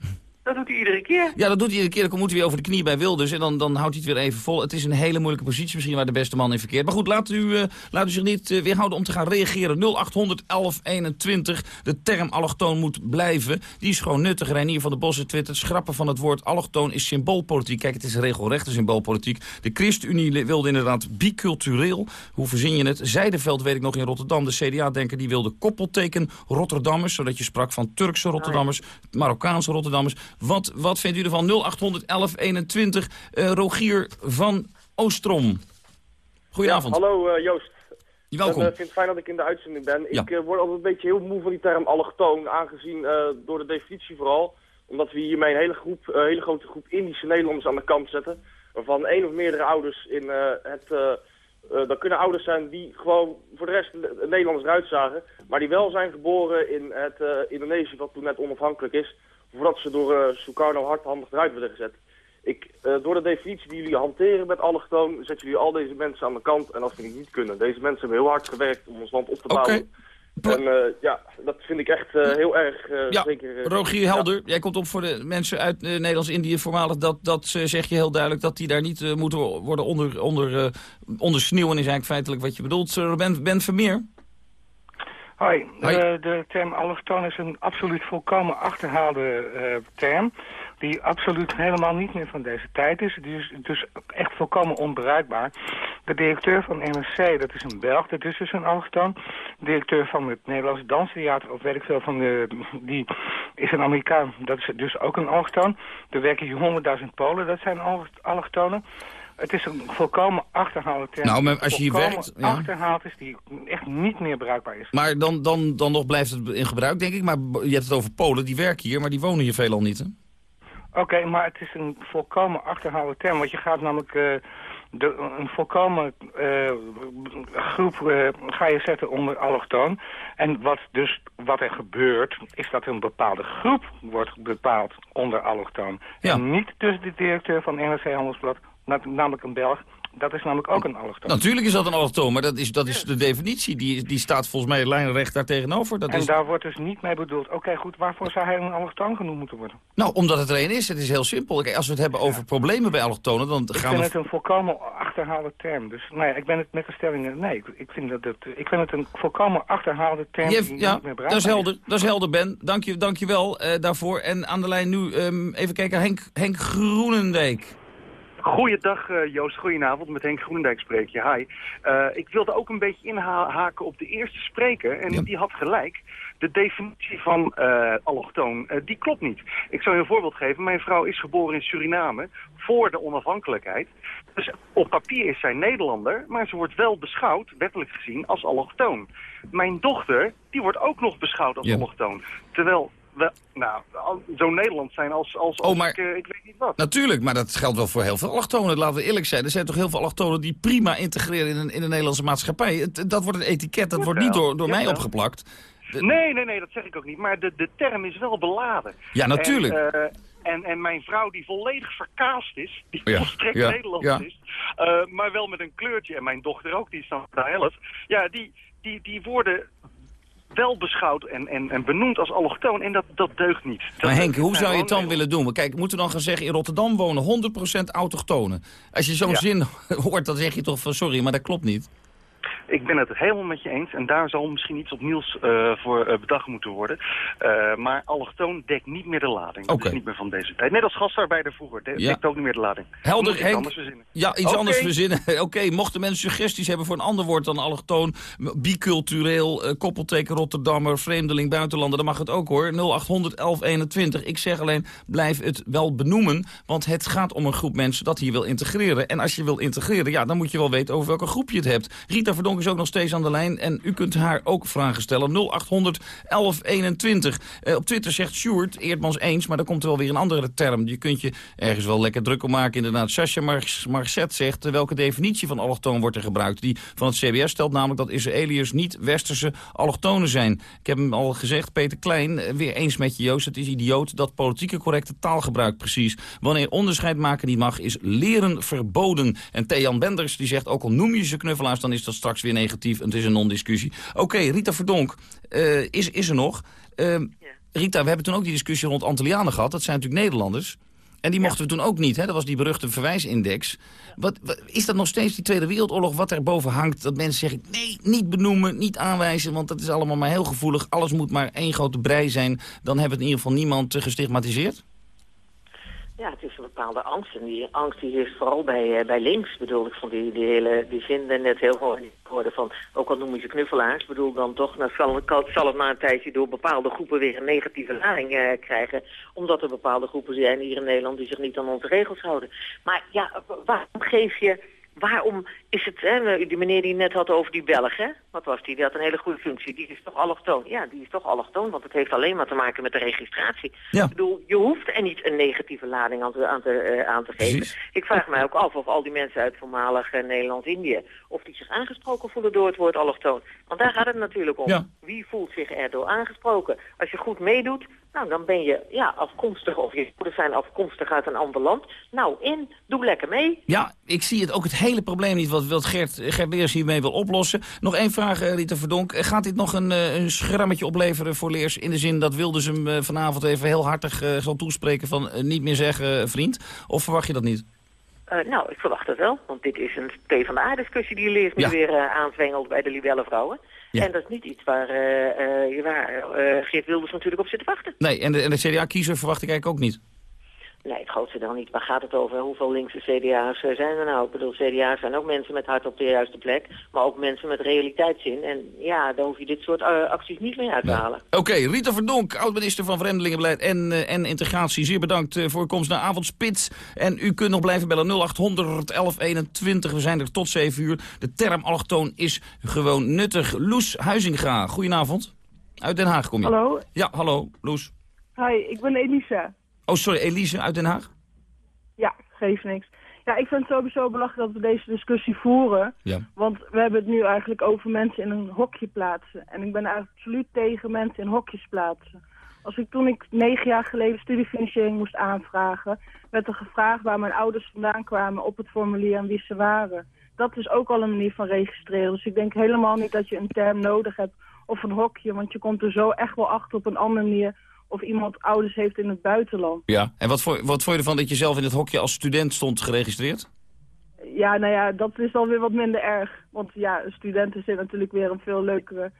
Dat doet hij iedere keer. Ja, dat doet hij iedere keer. Dan moet hij weer over de knie bij Wilders. En dan, dan houdt hij het weer even vol. Het is een hele moeilijke positie misschien waar de beste man in verkeert. Maar goed, laat u, eh, laat u zich niet eh, weerhouden om te gaan reageren. 0800 1121. De term allochtoon moet blijven. Die is gewoon nuttig. Reinier van de Bossen twittert. Schrappen van het woord allochtoon is symboolpolitiek. Kijk, het is regelrechte symboolpolitiek. De ChristenUnie wilde inderdaad bicultureel. Hoe verzin je het? Zijdenveld weet ik nog in Rotterdam. De CDA-denker die wilde koppelteken Rotterdammers. Zodat je sprak van Turkse Rotterdammers, Marokkaanse Rotterdammers. Wat, wat vindt u ervan? 0800 1121. Eh, Rogier van Oostrom. Goedenavond. Hallo eh, Joost. Welkom. Ik vind het fijn dat ik in de uitzending ben. Ja. Ik eh, word altijd een beetje heel moe van die term allochtoon, aangezien eh, door de definitie vooral. Omdat we hiermee een hele, groep, eh, hele grote groep Indische Nederlanders aan de kant zetten. Waarvan één of meerdere ouders in eh, het... eh eh, dat kunnen ouders zijn die gewoon voor de rest ne- Nederlanders eruit zagen. Maar die wel zijn geboren in het eh, Indonesië, wat toen net onafhankelijk is. Voordat ze door eh Sukarno hardhandig eruit werden gezet. Ik, eh, door de definitie die jullie hanteren met allochtoon, zetten jullie al deze mensen aan de kant. En dat vind ik niet kunnen. Deze mensen hebben heel hard gewerkt om ons land op te bouwen. En eh, ja, dat vind ik echt heel erg... eh, Ja, zeker, Rogier ja. Helder, jij komt op voor de mensen uit Nederlands-Indië voormalig. Dat, dat zeg je heel duidelijk, dat die daar niet moeten worden onder, onder, eh, onder sneeuwen is eigenlijk feitelijk wat je bedoelt. Ben, ben Vermeer? Hoi, Hoi. Eh, de term allochtoon is een absoluut volkomen achterhaalde eh, term. die absoluut helemaal niet meer van deze tijd is. Die is dus echt volkomen onbruikbaar. De directeur van NRC, dat is een Belg, dat is dus een allochtoon. De directeur van het Nederlandse Danstheater, of weet ik veel, van de, die is een Amerikaan, dat is dus ook een allochtoon. Er werken hier honderdduizend Polen, dat zijn allochtonen. Het is een volkomen achterhaalde term. Nou, maar als je hier werkt... Ja. achterhaald is die echt niet meer bruikbaar is. Maar dan, dan, dan nog blijft het in gebruik, denk ik. Maar je hebt het over Polen, die werken hier, maar die wonen hier veelal niet, hè? Oké, maar het is een volkomen achterhaalde term. Want je gaat namelijk... Uh, de, een volkomen uh, groep uh, ga je zetten onder allochtoon. En wat, dus, wat er gebeurt, is dat een bepaalde groep wordt bepaald onder allochtoon. Ja. En niet dus de directeur van NRC Handelsblad namelijk een Belg. Dat is namelijk ook een allochtoon. Natuurlijk is dat een allochtoon, maar dat is, dat is de definitie. Die, die staat volgens mij lijnrecht daar tegenover. Dat en is... daar wordt dus niet mee bedoeld. Oké, goed, waarvoor zou hij een allochtoon genoemd moeten worden? Nou, omdat het er een is. Het is heel simpel. Kijk, als we het hebben over problemen bij allochtonen, dan gaan we... Ik vind het een volkomen achterhaalde term. Dus nee, ik ben het met de stellingen... Nee, ik vind, dat het, ik vind het een volkomen achterhaalde term die ja, niet meer dat is helder. Dat is helder, Ben. Dank je, dank je wel uh, daarvoor. En aan de lijn nu um, even kijken, Henk, Henk Groenendijk. Goeiedag uh, Joost, goedenavond. Met Henk Groenendijk spreek je. Hi. Uh, ik wilde ook een beetje inhaken op de eerste spreker. En die had gelijk. De definitie van uh, allochtoon, die klopt niet. Ik zal je een voorbeeld geven. Mijn vrouw is geboren in Suriname voor de onafhankelijkheid. Dus op papier is zij Nederlander, maar ze wordt wel beschouwd, wettelijk gezien, als allochtoon. Mijn dochter, die wordt ook nog beschouwd als ja. allochtoon. Terwijl we, nou, zo Nederland zijn als, als, als oh, maar, ik, ik, weet niet wat. Natuurlijk, maar dat geldt wel voor heel veel allochtonen. Laten we eerlijk zijn. Er zijn toch heel veel allochtonen die prima integreren in, een, in de Nederlandse maatschappij. Het, dat wordt een etiket, dat wordt niet door, door mij opgeplakt. De... Nee, nee, nee, dat zeg ik ook niet. Maar de, de term is wel beladen. Ja, natuurlijk. En, uh, en, en mijn vrouw die volledig verkaasd is, die ja, volstrekt ja, Nederlands ja. is, uh, maar wel met een kleurtje. En mijn dochter ook, die is dan de helft. Ja, die, die, die worden wel beschouwd en, en, en benoemd als allochtoon. En dat, dat deugt niet. Dat maar Henk, hoe zou je het dan willen doen? Kijk, moeten we dan gaan zeggen, in Rotterdam wonen 100% autochtonen. Als je zo'n ja. zin hoort, dan zeg je toch van sorry, maar dat klopt niet. Ik ben het helemaal met je eens. En daar zal misschien iets op nieuws uh, voor uh, bedacht moeten worden. Uh, maar allochtoon dekt niet meer de lading. Dat okay. is niet meer van deze tijd. Net als gastarbeider vroeger. De ja. dekt ook niet meer de lading. Helder, iets Henk. anders verzinnen. Ja, iets okay. anders verzinnen. Oké, okay. mochten mensen suggesties hebben voor een ander woord dan allochtoon... bicultureel, koppelteken Rotterdammer, vreemdeling, buitenlander... dan mag het ook hoor. 0800 1121. Ik zeg alleen, blijf het wel benoemen. Want het gaat om een groep mensen dat hier wil integreren. En als je wil integreren, ja, dan moet je wel weten over welke groep je het hebt. Rita Verdonk is ook nog steeds aan de lijn. En u kunt haar ook vragen stellen. 0800 1121. Uh, op Twitter zegt Sjoerd, Eerdmans eens, maar dan komt er wel weer een andere term. Je kunt je ergens wel lekker druk om maken. Inderdaad, Sascha Mar zegt, uh, welke definitie van allochtoon wordt er gebruikt? Die van het CBS stelt namelijk dat Israëliërs niet westerse allochtonen zijn. Ik heb hem al gezegd, Peter Klein, uh, weer eens met je Joost. Het is idioot dat politieke correcte taalgebruik precies. Wanneer onderscheid maken niet mag, is leren verboden. En Thean Benders die zegt, ook al noem je ze knuffelaars, dan is dat straks weer negatief. Het is een non-discussie. Oké, okay, Rita Verdonk uh, is, is er nog. Uh, ja. Rita, we hebben toen ook die discussie rond Antillianen gehad. Dat zijn natuurlijk Nederlanders. En die mochten we toen ook niet, hè? dat was die beruchte verwijsindex. Wat, wat, is dat nog steeds die Tweede Wereldoorlog wat er boven hangt? Dat mensen zeggen, nee, niet benoemen, niet aanwijzen... want dat is allemaal maar heel gevoelig. Alles moet maar één grote brei zijn. Dan hebben we in ieder geval niemand uh, gestigmatiseerd? Ja, het is een bepaalde angst. En die angst die is vooral bij, uh, bij links, bedoel ik. Van die, die, hele, die vinden net heel geworden van, ook al noemen ze knuffelaars, bedoel dan toch, nou zal, zal het na een tijdje door bepaalde groepen weer een negatieve lading uh, krijgen. Omdat er bepaalde groepen zijn hier in Nederland die zich niet aan onze regels houden. Maar ja, waarom geef je waarom is het, hè, die meneer die net had over die Belg, hè? Wat was die? Die had een hele goede functie. Die is toch allochtoon? Ja, die is toch allochtoon, want het heeft alleen maar te maken met de registratie. Ja. Ik bedoel, je hoeft er niet een negatieve lading aan te, aan te, uh, aan te geven. Precies. Ik vraag mij ook af of al die mensen uit voormalig uh, Nederland-Indië, of die zich aangesproken voelen door het woord allochtoon. Want daar gaat het natuurlijk om. Ja. Wie voelt zich erdoor aangesproken? Als je goed meedoet, nou, dan ben je ja, afkomstig, of je ouders zijn afkomstig uit een ander land. Nou, in, doe lekker mee. Ja, ik zie het ook het hele probleem niet wat, wat Gert, Gert Leers hiermee wil oplossen. Nog één vraag, uh, Rita Verdonk. Gaat dit nog een, uh, een schrammetje opleveren voor Leers? In de zin dat Wilders hem uh, vanavond even heel hartig zal toespreken van niet meer zeggen vriend? Of verwacht je dat niet? nou, ik verwacht het wel. Want dit is een PvdA-discussie die Leers nu ja. weer aanzwengelt bij de libellenvrouwen. Ja. En dat is niet iets waar, uh, uh, waar uh, Geert Wilders natuurlijk op zit te wachten. Nee, en de, en de CDA-kiezer verwacht ik eigenlijk ook niet. Nee, het grootste dan niet. Waar gaat het over? Hoeveel linkse CDA's eh, zijn er nou? Ik bedoel, CDA's zijn ook mensen met hart op de juiste plek. Maar ook mensen met realiteitszin. En ja, daar hoef je dit soort uh, acties niet mee uit te halen. Oké, Rita Verdonk, oud-minister van Vreemdelingenbeleid en, uh, en Integratie. Zeer bedankt uh, voor uw komst naar Avondspits. En u kunt nog blijven bellen 0800 1121. We zijn er tot 7 uur. De term allochtoon is gewoon nuttig. Loes Huizinga, goedenavond. Uit Den Haag kom je. Hallo. Ja, hallo, Loes. Hi, ik ben Elisa. Oh, sorry, Elise uit Den Haag? Ja, geeft niks. Ja, ik vind het sowieso belachelijk dat we deze discussie voeren. Ja. Want we hebben het nu eigenlijk over mensen in een hokje plaatsen. En ik ben absoluut tegen mensen in hokjes plaatsen. Als ik toen ik negen jaar geleden studiefinanciering moest aanvragen... werd er gevraagd waar mijn ouders vandaan kwamen op het formulier en wie ze waren. Dat is ook al een manier van registreren. Dus ik denk helemaal niet dat je een term nodig hebt of een hokje. Want je komt er zo echt wel achter op een andere manier of iemand ouders heeft in het buitenland. Ja, en wat, voor, wat vond je ervan dat je zelf in het hokje als student stond geregistreerd? Ja, nou ja, dat is alweer wat minder erg. Want ja, studenten zijn natuurlijk weer een veel leukere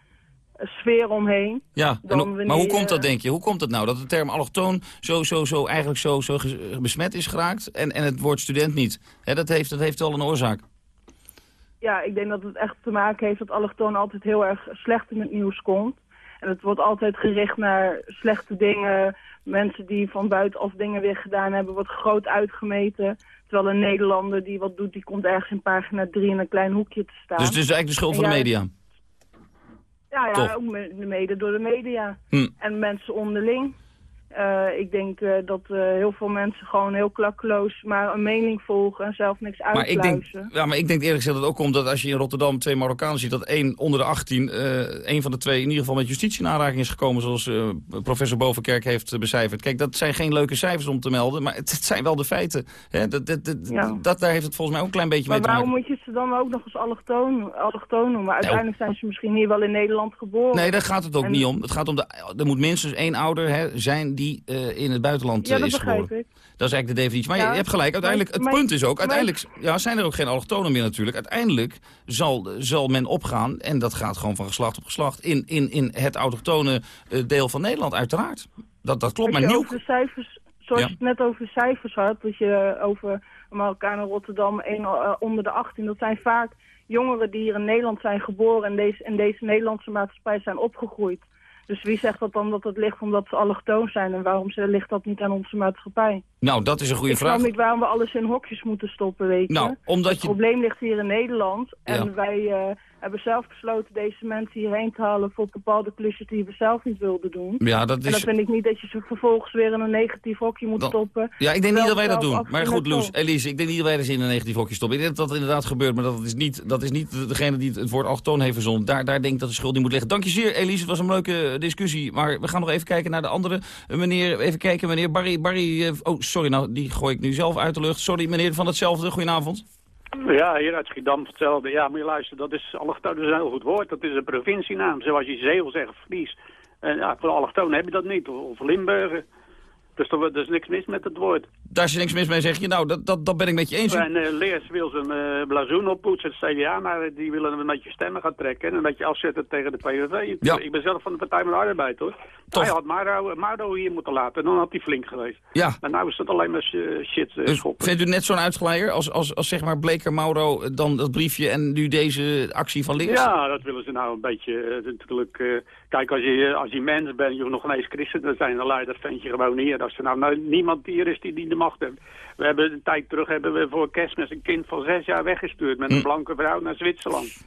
sfeer omheen. Ja, maar hoe komt dat, denk je? Hoe komt het nou dat de term allochtoon zo, zo, zo, eigenlijk zo, zo besmet is geraakt en, en het woord student niet? He, dat, heeft, dat heeft wel een oorzaak. Ja, ik denk dat het echt te maken heeft dat allochtoon altijd heel erg slecht in het nieuws komt. En het wordt altijd gericht naar slechte dingen. Mensen die van buitenaf dingen weer gedaan hebben, wordt groot uitgemeten. Terwijl een Nederlander die wat doet, die komt ergens in pagina 3 in een klein hoekje te staan. Dus het is eigenlijk de schuld van de media? Ja, ja ook mede door de media. Hm. En mensen onderling. Uh, ik denk uh, dat uh, heel veel mensen gewoon heel klakkeloos maar een mening volgen en zelf niks uitpluizen. Maar ik denk, ja, maar ik denk eerlijk gezegd dat het ook komt dat als je in Rotterdam twee Marokkanen ziet, dat één onder de 18, één van de twee in ieder geval met justitie in aanraking is gekomen, zoals professor Bovenkerk heeft becijferd. Kijk, dat zijn geen leuke cijfers om te melden, maar het, het zijn wel de feiten. Hè? Dat, dat, dat, ja. dat, daar heeft het volgens mij ook een klein beetje maar mee te maken. Maar waarom moet je ze dan ook nog eens allochtoon, allochtoon noemen? Uiteindelijk zijn ze misschien hier wel in Nederland geboren. Nee, daar gaat het ook en... niet om. Het gaat om de, er moet minstens één ouder hè, zijn die in het buitenland ja, dat is geboren. Ik. Dat is eigenlijk de definitie. Maar ja, je, hebt gelijk, uiteindelijk, het maar, punt is ook, uiteindelijk ja, zijn er ook geen allochtonen meer natuurlijk. Uiteindelijk zal, zal men opgaan, en dat gaat gewoon van geslacht op geslacht, in, in, in het autochtone uh, deel van Nederland, uiteraard. Dat, dat klopt, maar nieuw... de cijfers, zoals je het net over de cijfers had, dat je over Marokkanen Rotterdam één, uh, onder de 18, dat zijn vaak jongeren die hier in Nederland zijn geboren en deze, in deze Nederlandse maatschappij zijn opgegroeid. Dus wie zegt dat dan dat het ligt omdat ze allochtoon zijn? En waarom ze- ligt dat niet aan onze maatschappij? Nou, dat is een goede ik vraag. snap niet waarom we alles in hokjes moeten stoppen, weet je. Nou, omdat het je- probleem ligt hier in Nederland. En Ja. wij eh, hebben zelf besloten deze mensen hierheen te halen... voor bepaalde klusjes die we zelf niet wilden doen. Ja, dat En is... dat vind ik niet dat je ze vervolgens weer in een negatief hokje moet Dan- stoppen. Ja, ik denk niet dat wij dat doen. Maar goed, Loes. Elise, ik denk niet dat wij er in een negatief hokje stoppen. Ik denk dat dat inderdaad gebeurt, maar dat is niet, dat is niet degene die het woord allochtoon heeft verzonnen. Daar, daar denk ik dat de schuld niet moet liggen. Dank je zeer, Elise. Het was een leuke eh, discussie. Maar we gaan nog even kijken naar de andere eh, meneer. Even kijken, meneer Barry. Barry eh, oh, sorry, nou, die gooi ik nu zelf uit de lucht. Sorry, meneer van hetzelfde. Goedenavond. Ja, hier uit Schiedam hetzelfde. Ja, moet je luisteren, dat is allochtoon, dat is een heel goed woord. Dat is een provincienaam, zoals je Zeeuw zegt, Fries. En ja, voor allochtoon heb je dat niet, of, Limburger. Dus er, is niks mis met het woord. Daar is er niks mis mee, zeg je. Nou, dat, dat, dat ben ik met je eens. En uh, Leers wil zijn uh, blazoen oppoetsen, het CDA, maar die willen een beetje stemmen gaan trekken en een beetje afzetten tegen de PVV. Ja. Ik ben zelf van de Partij van de Arbeid, hoor. Tof. Hij had Mauro, Mauro hier moeten laten, dan had hij flink geweest. Ja. En nou is dat alleen maar uh, shit uh, Dus schoppen. vindt u net zo'n uitglijder als, als, als zeg maar Bleker Mauro eh, dan dat briefje en nu deze actie van Leers? Ja, dat willen ze nou een beetje uh, natuurlijk... Uh, kijk, als je, als je mens bent, je hoeft nog ineens christen te zijn, dan laat je dat ventje gewoon hier. Als er nou, nou niemand hier is die, die de macht heeft. We hebben een tijd terug hebben we voor kerstmis een kind van zes jaar weggestuurd met een Hm. blanke vrouw naar Zwitserland.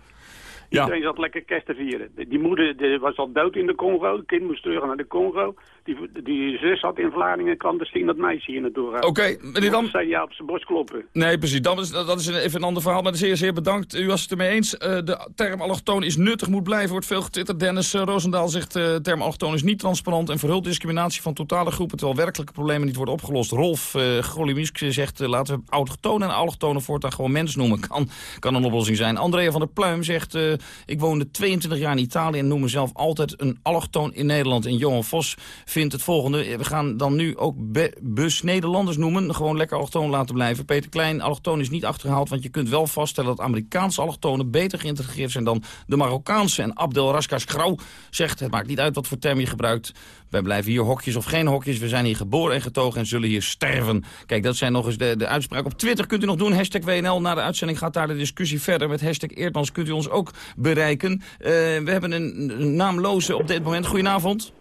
Ja. Iedereen zat lekker kerst te vieren. Die moeder die was al dood in de Congo. Het kind moest terug naar de Congo. Die, die zus zat in Vlaardingen en kwam te zien dat meisje hier naartoe. Oké, meneer Dam- zei ja op zijn borst kloppen. Nee, precies. Dat is, dat is een, even een ander verhaal. Maar zeer, zeer bedankt. U was het ermee eens. Eh, de term allochtoon is nuttig, moet blijven. Wordt veel getwitterd. Dennis uh, Roosendaal zegt... de uh, term allochtoon is niet transparant... en verhult discriminatie van totale groepen... terwijl werkelijke problemen niet worden opgelost. Rolf uh, zegt... laten we autochtonen en allochtonen voortaan gewoon mens noemen. Kan, kan een oplossing zijn. Andrea van der Pluim zegt... ik woonde 22 jaar in Italië... en noem mezelf altijd een allochtoon in Nederland. En Johan Vos vindt het volgende... we gaan dan nu ook bus Nederlanders noemen. Gewoon lekker allochtoon laten blijven. Peter Klein, allochtoon is niet achtergehaald... want je kunt wel vaststellen dat Amerikaanse allochtonen... beter geïntegreerd zijn dan de Marokkaanse. En Abdel Raskas Grauw zegt... het maakt niet uit wat voor term je gebruikt... Wij blijven hier hokjes of geen hokjes. We zijn hier geboren en getogen en zullen hier sterven. Kijk, dat zijn nog eens de, de uitspraken. Op Twitter kunt u nog doen. Hashtag WNL. Na de uitzending gaat daar de discussie verder. Met hashtag Eerdmans kunt u ons ook bereiken. Uh, we hebben een, een naamloze op dit moment. Goedenavond.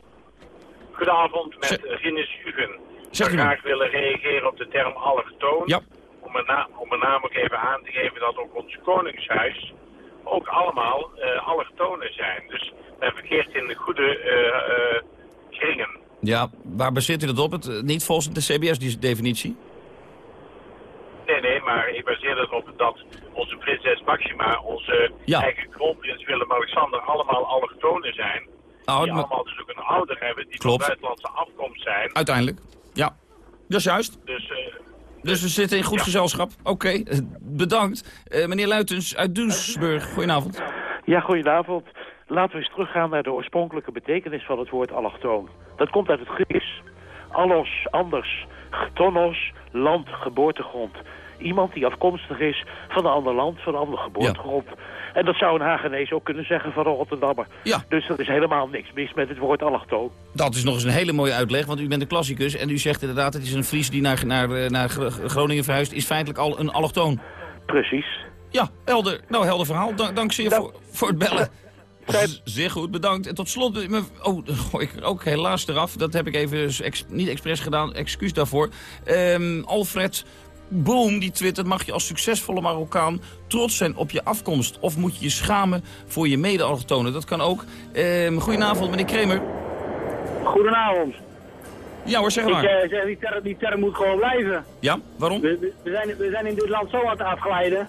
Goedenavond met Rinus Hugen. Ik zou graag willen reageren op de term allochtoon. Ja. Om na om name ook even aan te geven dat ook ons koningshuis ook allemaal uh, allochtonen zijn. Dus men verkeert in de goede uh, uh, Ja, waar baseert u dat op? Het, niet volgens de CBS-definitie? Nee, nee, maar ik baseer dat op dat onze prinses Maxima, onze ja. eigen kroonprins Willem-Alexander allemaal allochtonen zijn. Oh, die allemaal dus ook een ouder hebben die Klopt. van buitenlandse afkomst zijn. Uiteindelijk, ja. Dat is juist. Dus, uh, dus we zitten in goed ja. gezelschap. Oké, okay. bedankt. Uh, meneer Luitens uit Dunsburg, goedenavond. Ja, goedenavond. Laten we eens teruggaan naar de oorspronkelijke betekenis van het woord allochtoon. Dat komt uit het Grieks. Allos, anders. Tonos, land, geboortegrond. Iemand die afkomstig is van een ander land, van een andere geboortegrond. Ja. En dat zou een Hagenees ook kunnen zeggen van een Rotterdammer. Ja. Dus er is helemaal niks mis met het woord allochtoon. Dat is nog eens een hele mooie uitleg, want u bent een klassicus... en u zegt inderdaad, het is een Fries die naar, naar, naar Groningen verhuist... is feitelijk al een allochtoon. Precies. Ja, helder. Nou, helder verhaal. Dank, dank zeer nou, voor, voor het bellen. Zeer goed, bedankt. En tot slot, oh, dan gooi ik ook helaas eraf. Dat heb ik even ex, niet expres gedaan, excuus daarvoor. Um, Alfred Boom die twittert, mag je als succesvolle Marokkaan trots zijn op je afkomst? Of moet je je schamen voor je mede-allochtonen? Dat kan ook. Um, goedenavond, meneer Kremer. Goedenavond. Ja hoor, zeg maar. Ik uh, zeg, die term, die term moet gewoon blijven. Ja, waarom? We, we, zijn, we zijn in dit land zo aan het afglijden.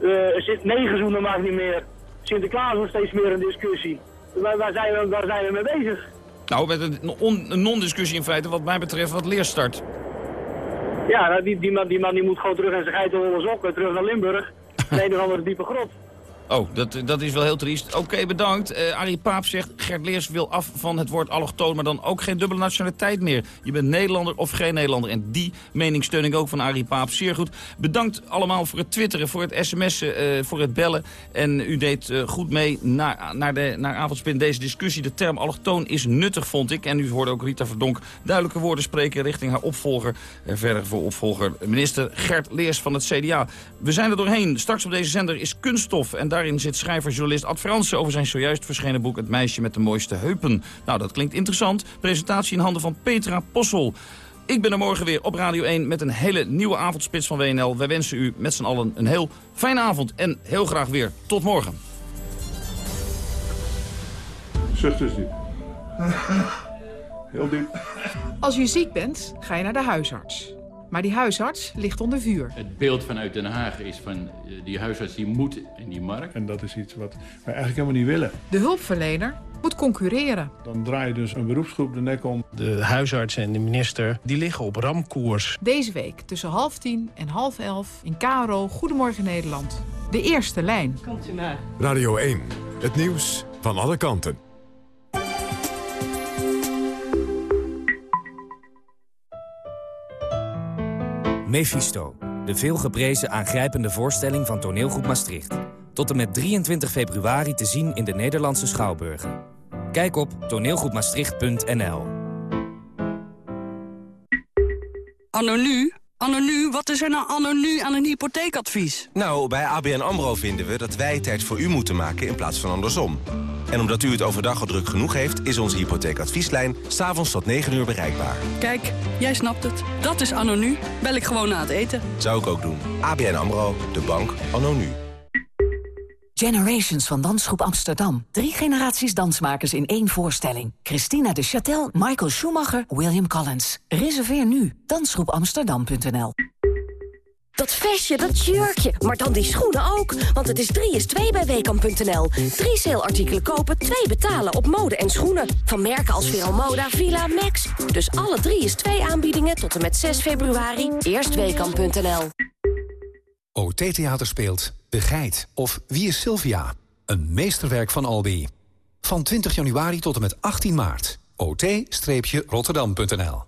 Uh, er zit negen zoenen mag niet meer. Sinterklaas wordt steeds meer een discussie. Waar, waar, zijn, we, waar zijn we mee bezig? Nou, met een non-discussie in feite wat mij betreft wat leerstart. Ja, nou, die, die, man, die man die moet gewoon terug in zijn geitenwolle sokken, terug naar Limburg. een of andere diepe grot. Oh, dat, dat is wel heel triest. Oké, bedankt. Uh, Arie Paap zegt, Gert Leers wil af van het woord allochtoon... maar dan ook geen dubbele nationaliteit meer. Je bent Nederlander of geen Nederlander. En die mening steun ik ook van Arie Paap. Zeer goed. Bedankt allemaal voor het twitteren, voor het sms'en, uh, voor het bellen. En u deed uh, goed mee naar, naar, de, naar Avondspin deze discussie. De term allochtoon is nuttig, vond ik. En u hoorde ook Rita Verdonk duidelijke woorden spreken... richting haar opvolger, verder voor opvolger minister Gert Leers van het CDA. We zijn er doorheen. Straks op deze zender is Kunststof. En daarin zit schrijver-journalist Ad Fransen over zijn zojuist verschenen boek Het meisje met de mooiste heupen. Nou, dat klinkt interessant. Presentatie in handen van Petra Possel. Ik ben er morgen weer op Radio 1 met een hele nieuwe avondspits van WNL. Wij wensen u met z'n allen een heel fijne avond en heel graag weer tot morgen. Zucht dus diep. Heel diep. Als je ziek bent, ga je naar de huisarts. Maar die huisarts ligt onder vuur. Het beeld vanuit Den Haag is van die huisarts die moet in die markt. En dat is iets wat wij eigenlijk helemaal niet willen. De hulpverlener moet concurreren. Dan draai je dus een beroepsgroep de nek om. De huisarts en de minister die liggen op ramkoers. Deze week tussen half tien en half elf in KRO Goedemorgen Nederland. De eerste lijn. Komt u maar. Radio 1, het nieuws van alle kanten. Mephisto, de veelgeprezen aangrijpende voorstelling van toneelgroep Maastricht. Tot en met 23 februari te zien in de Nederlandse Schouwburgen. Kijk op toneelgroepmaastricht.nl Anno nu? Anno nu? Wat is er nou anno nu aan een hypotheekadvies? Nou, bij ABN AMRO vinden we dat wij tijd voor u moeten maken in plaats van andersom. En omdat u het overdag al druk genoeg heeft, is onze hypotheekadvieslijn s'avonds tot 9 uur bereikbaar. Kijk, jij snapt het. Dat is anno nu. Bel ik gewoon na het eten. Zou ik ook doen. ABN AMRO, de bank anno nu. Generations van Dansgroep Amsterdam. Drie generaties dansmakers in één voorstelling. Christina de Châtel, Michael Schumacher, William Collins. Reserveer nu. Dansgroepamsterdam.nl Dat vestje, dat jurkje, maar dan die schoenen ook. Want het is 3 is 2 bij Weekamp.nl. Drie saleartikelen kopen, twee betalen op mode en schoenen. Van merken als Veromoda, Villa, Max. Dus alle 3 is 2 aanbiedingen tot en met 6 februari. Eerst Weekamp.nl. OT Theater speelt De Geit of Wie is Sylvia? Een meesterwerk van Albi. Van 20 januari tot en met 18 maart. ot-rotterdam.nl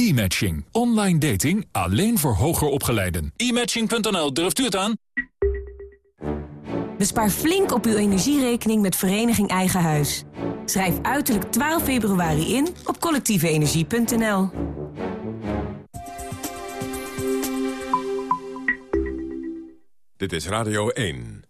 E-matching. Online dating alleen voor hoger opgeleiden. E-matching.nl, durft u het aan? Bespaar flink op uw energierekening met Vereniging Eigen Huis. Schrijf uiterlijk 12 februari in op collectieveenergie.nl. Dit is Radio 1.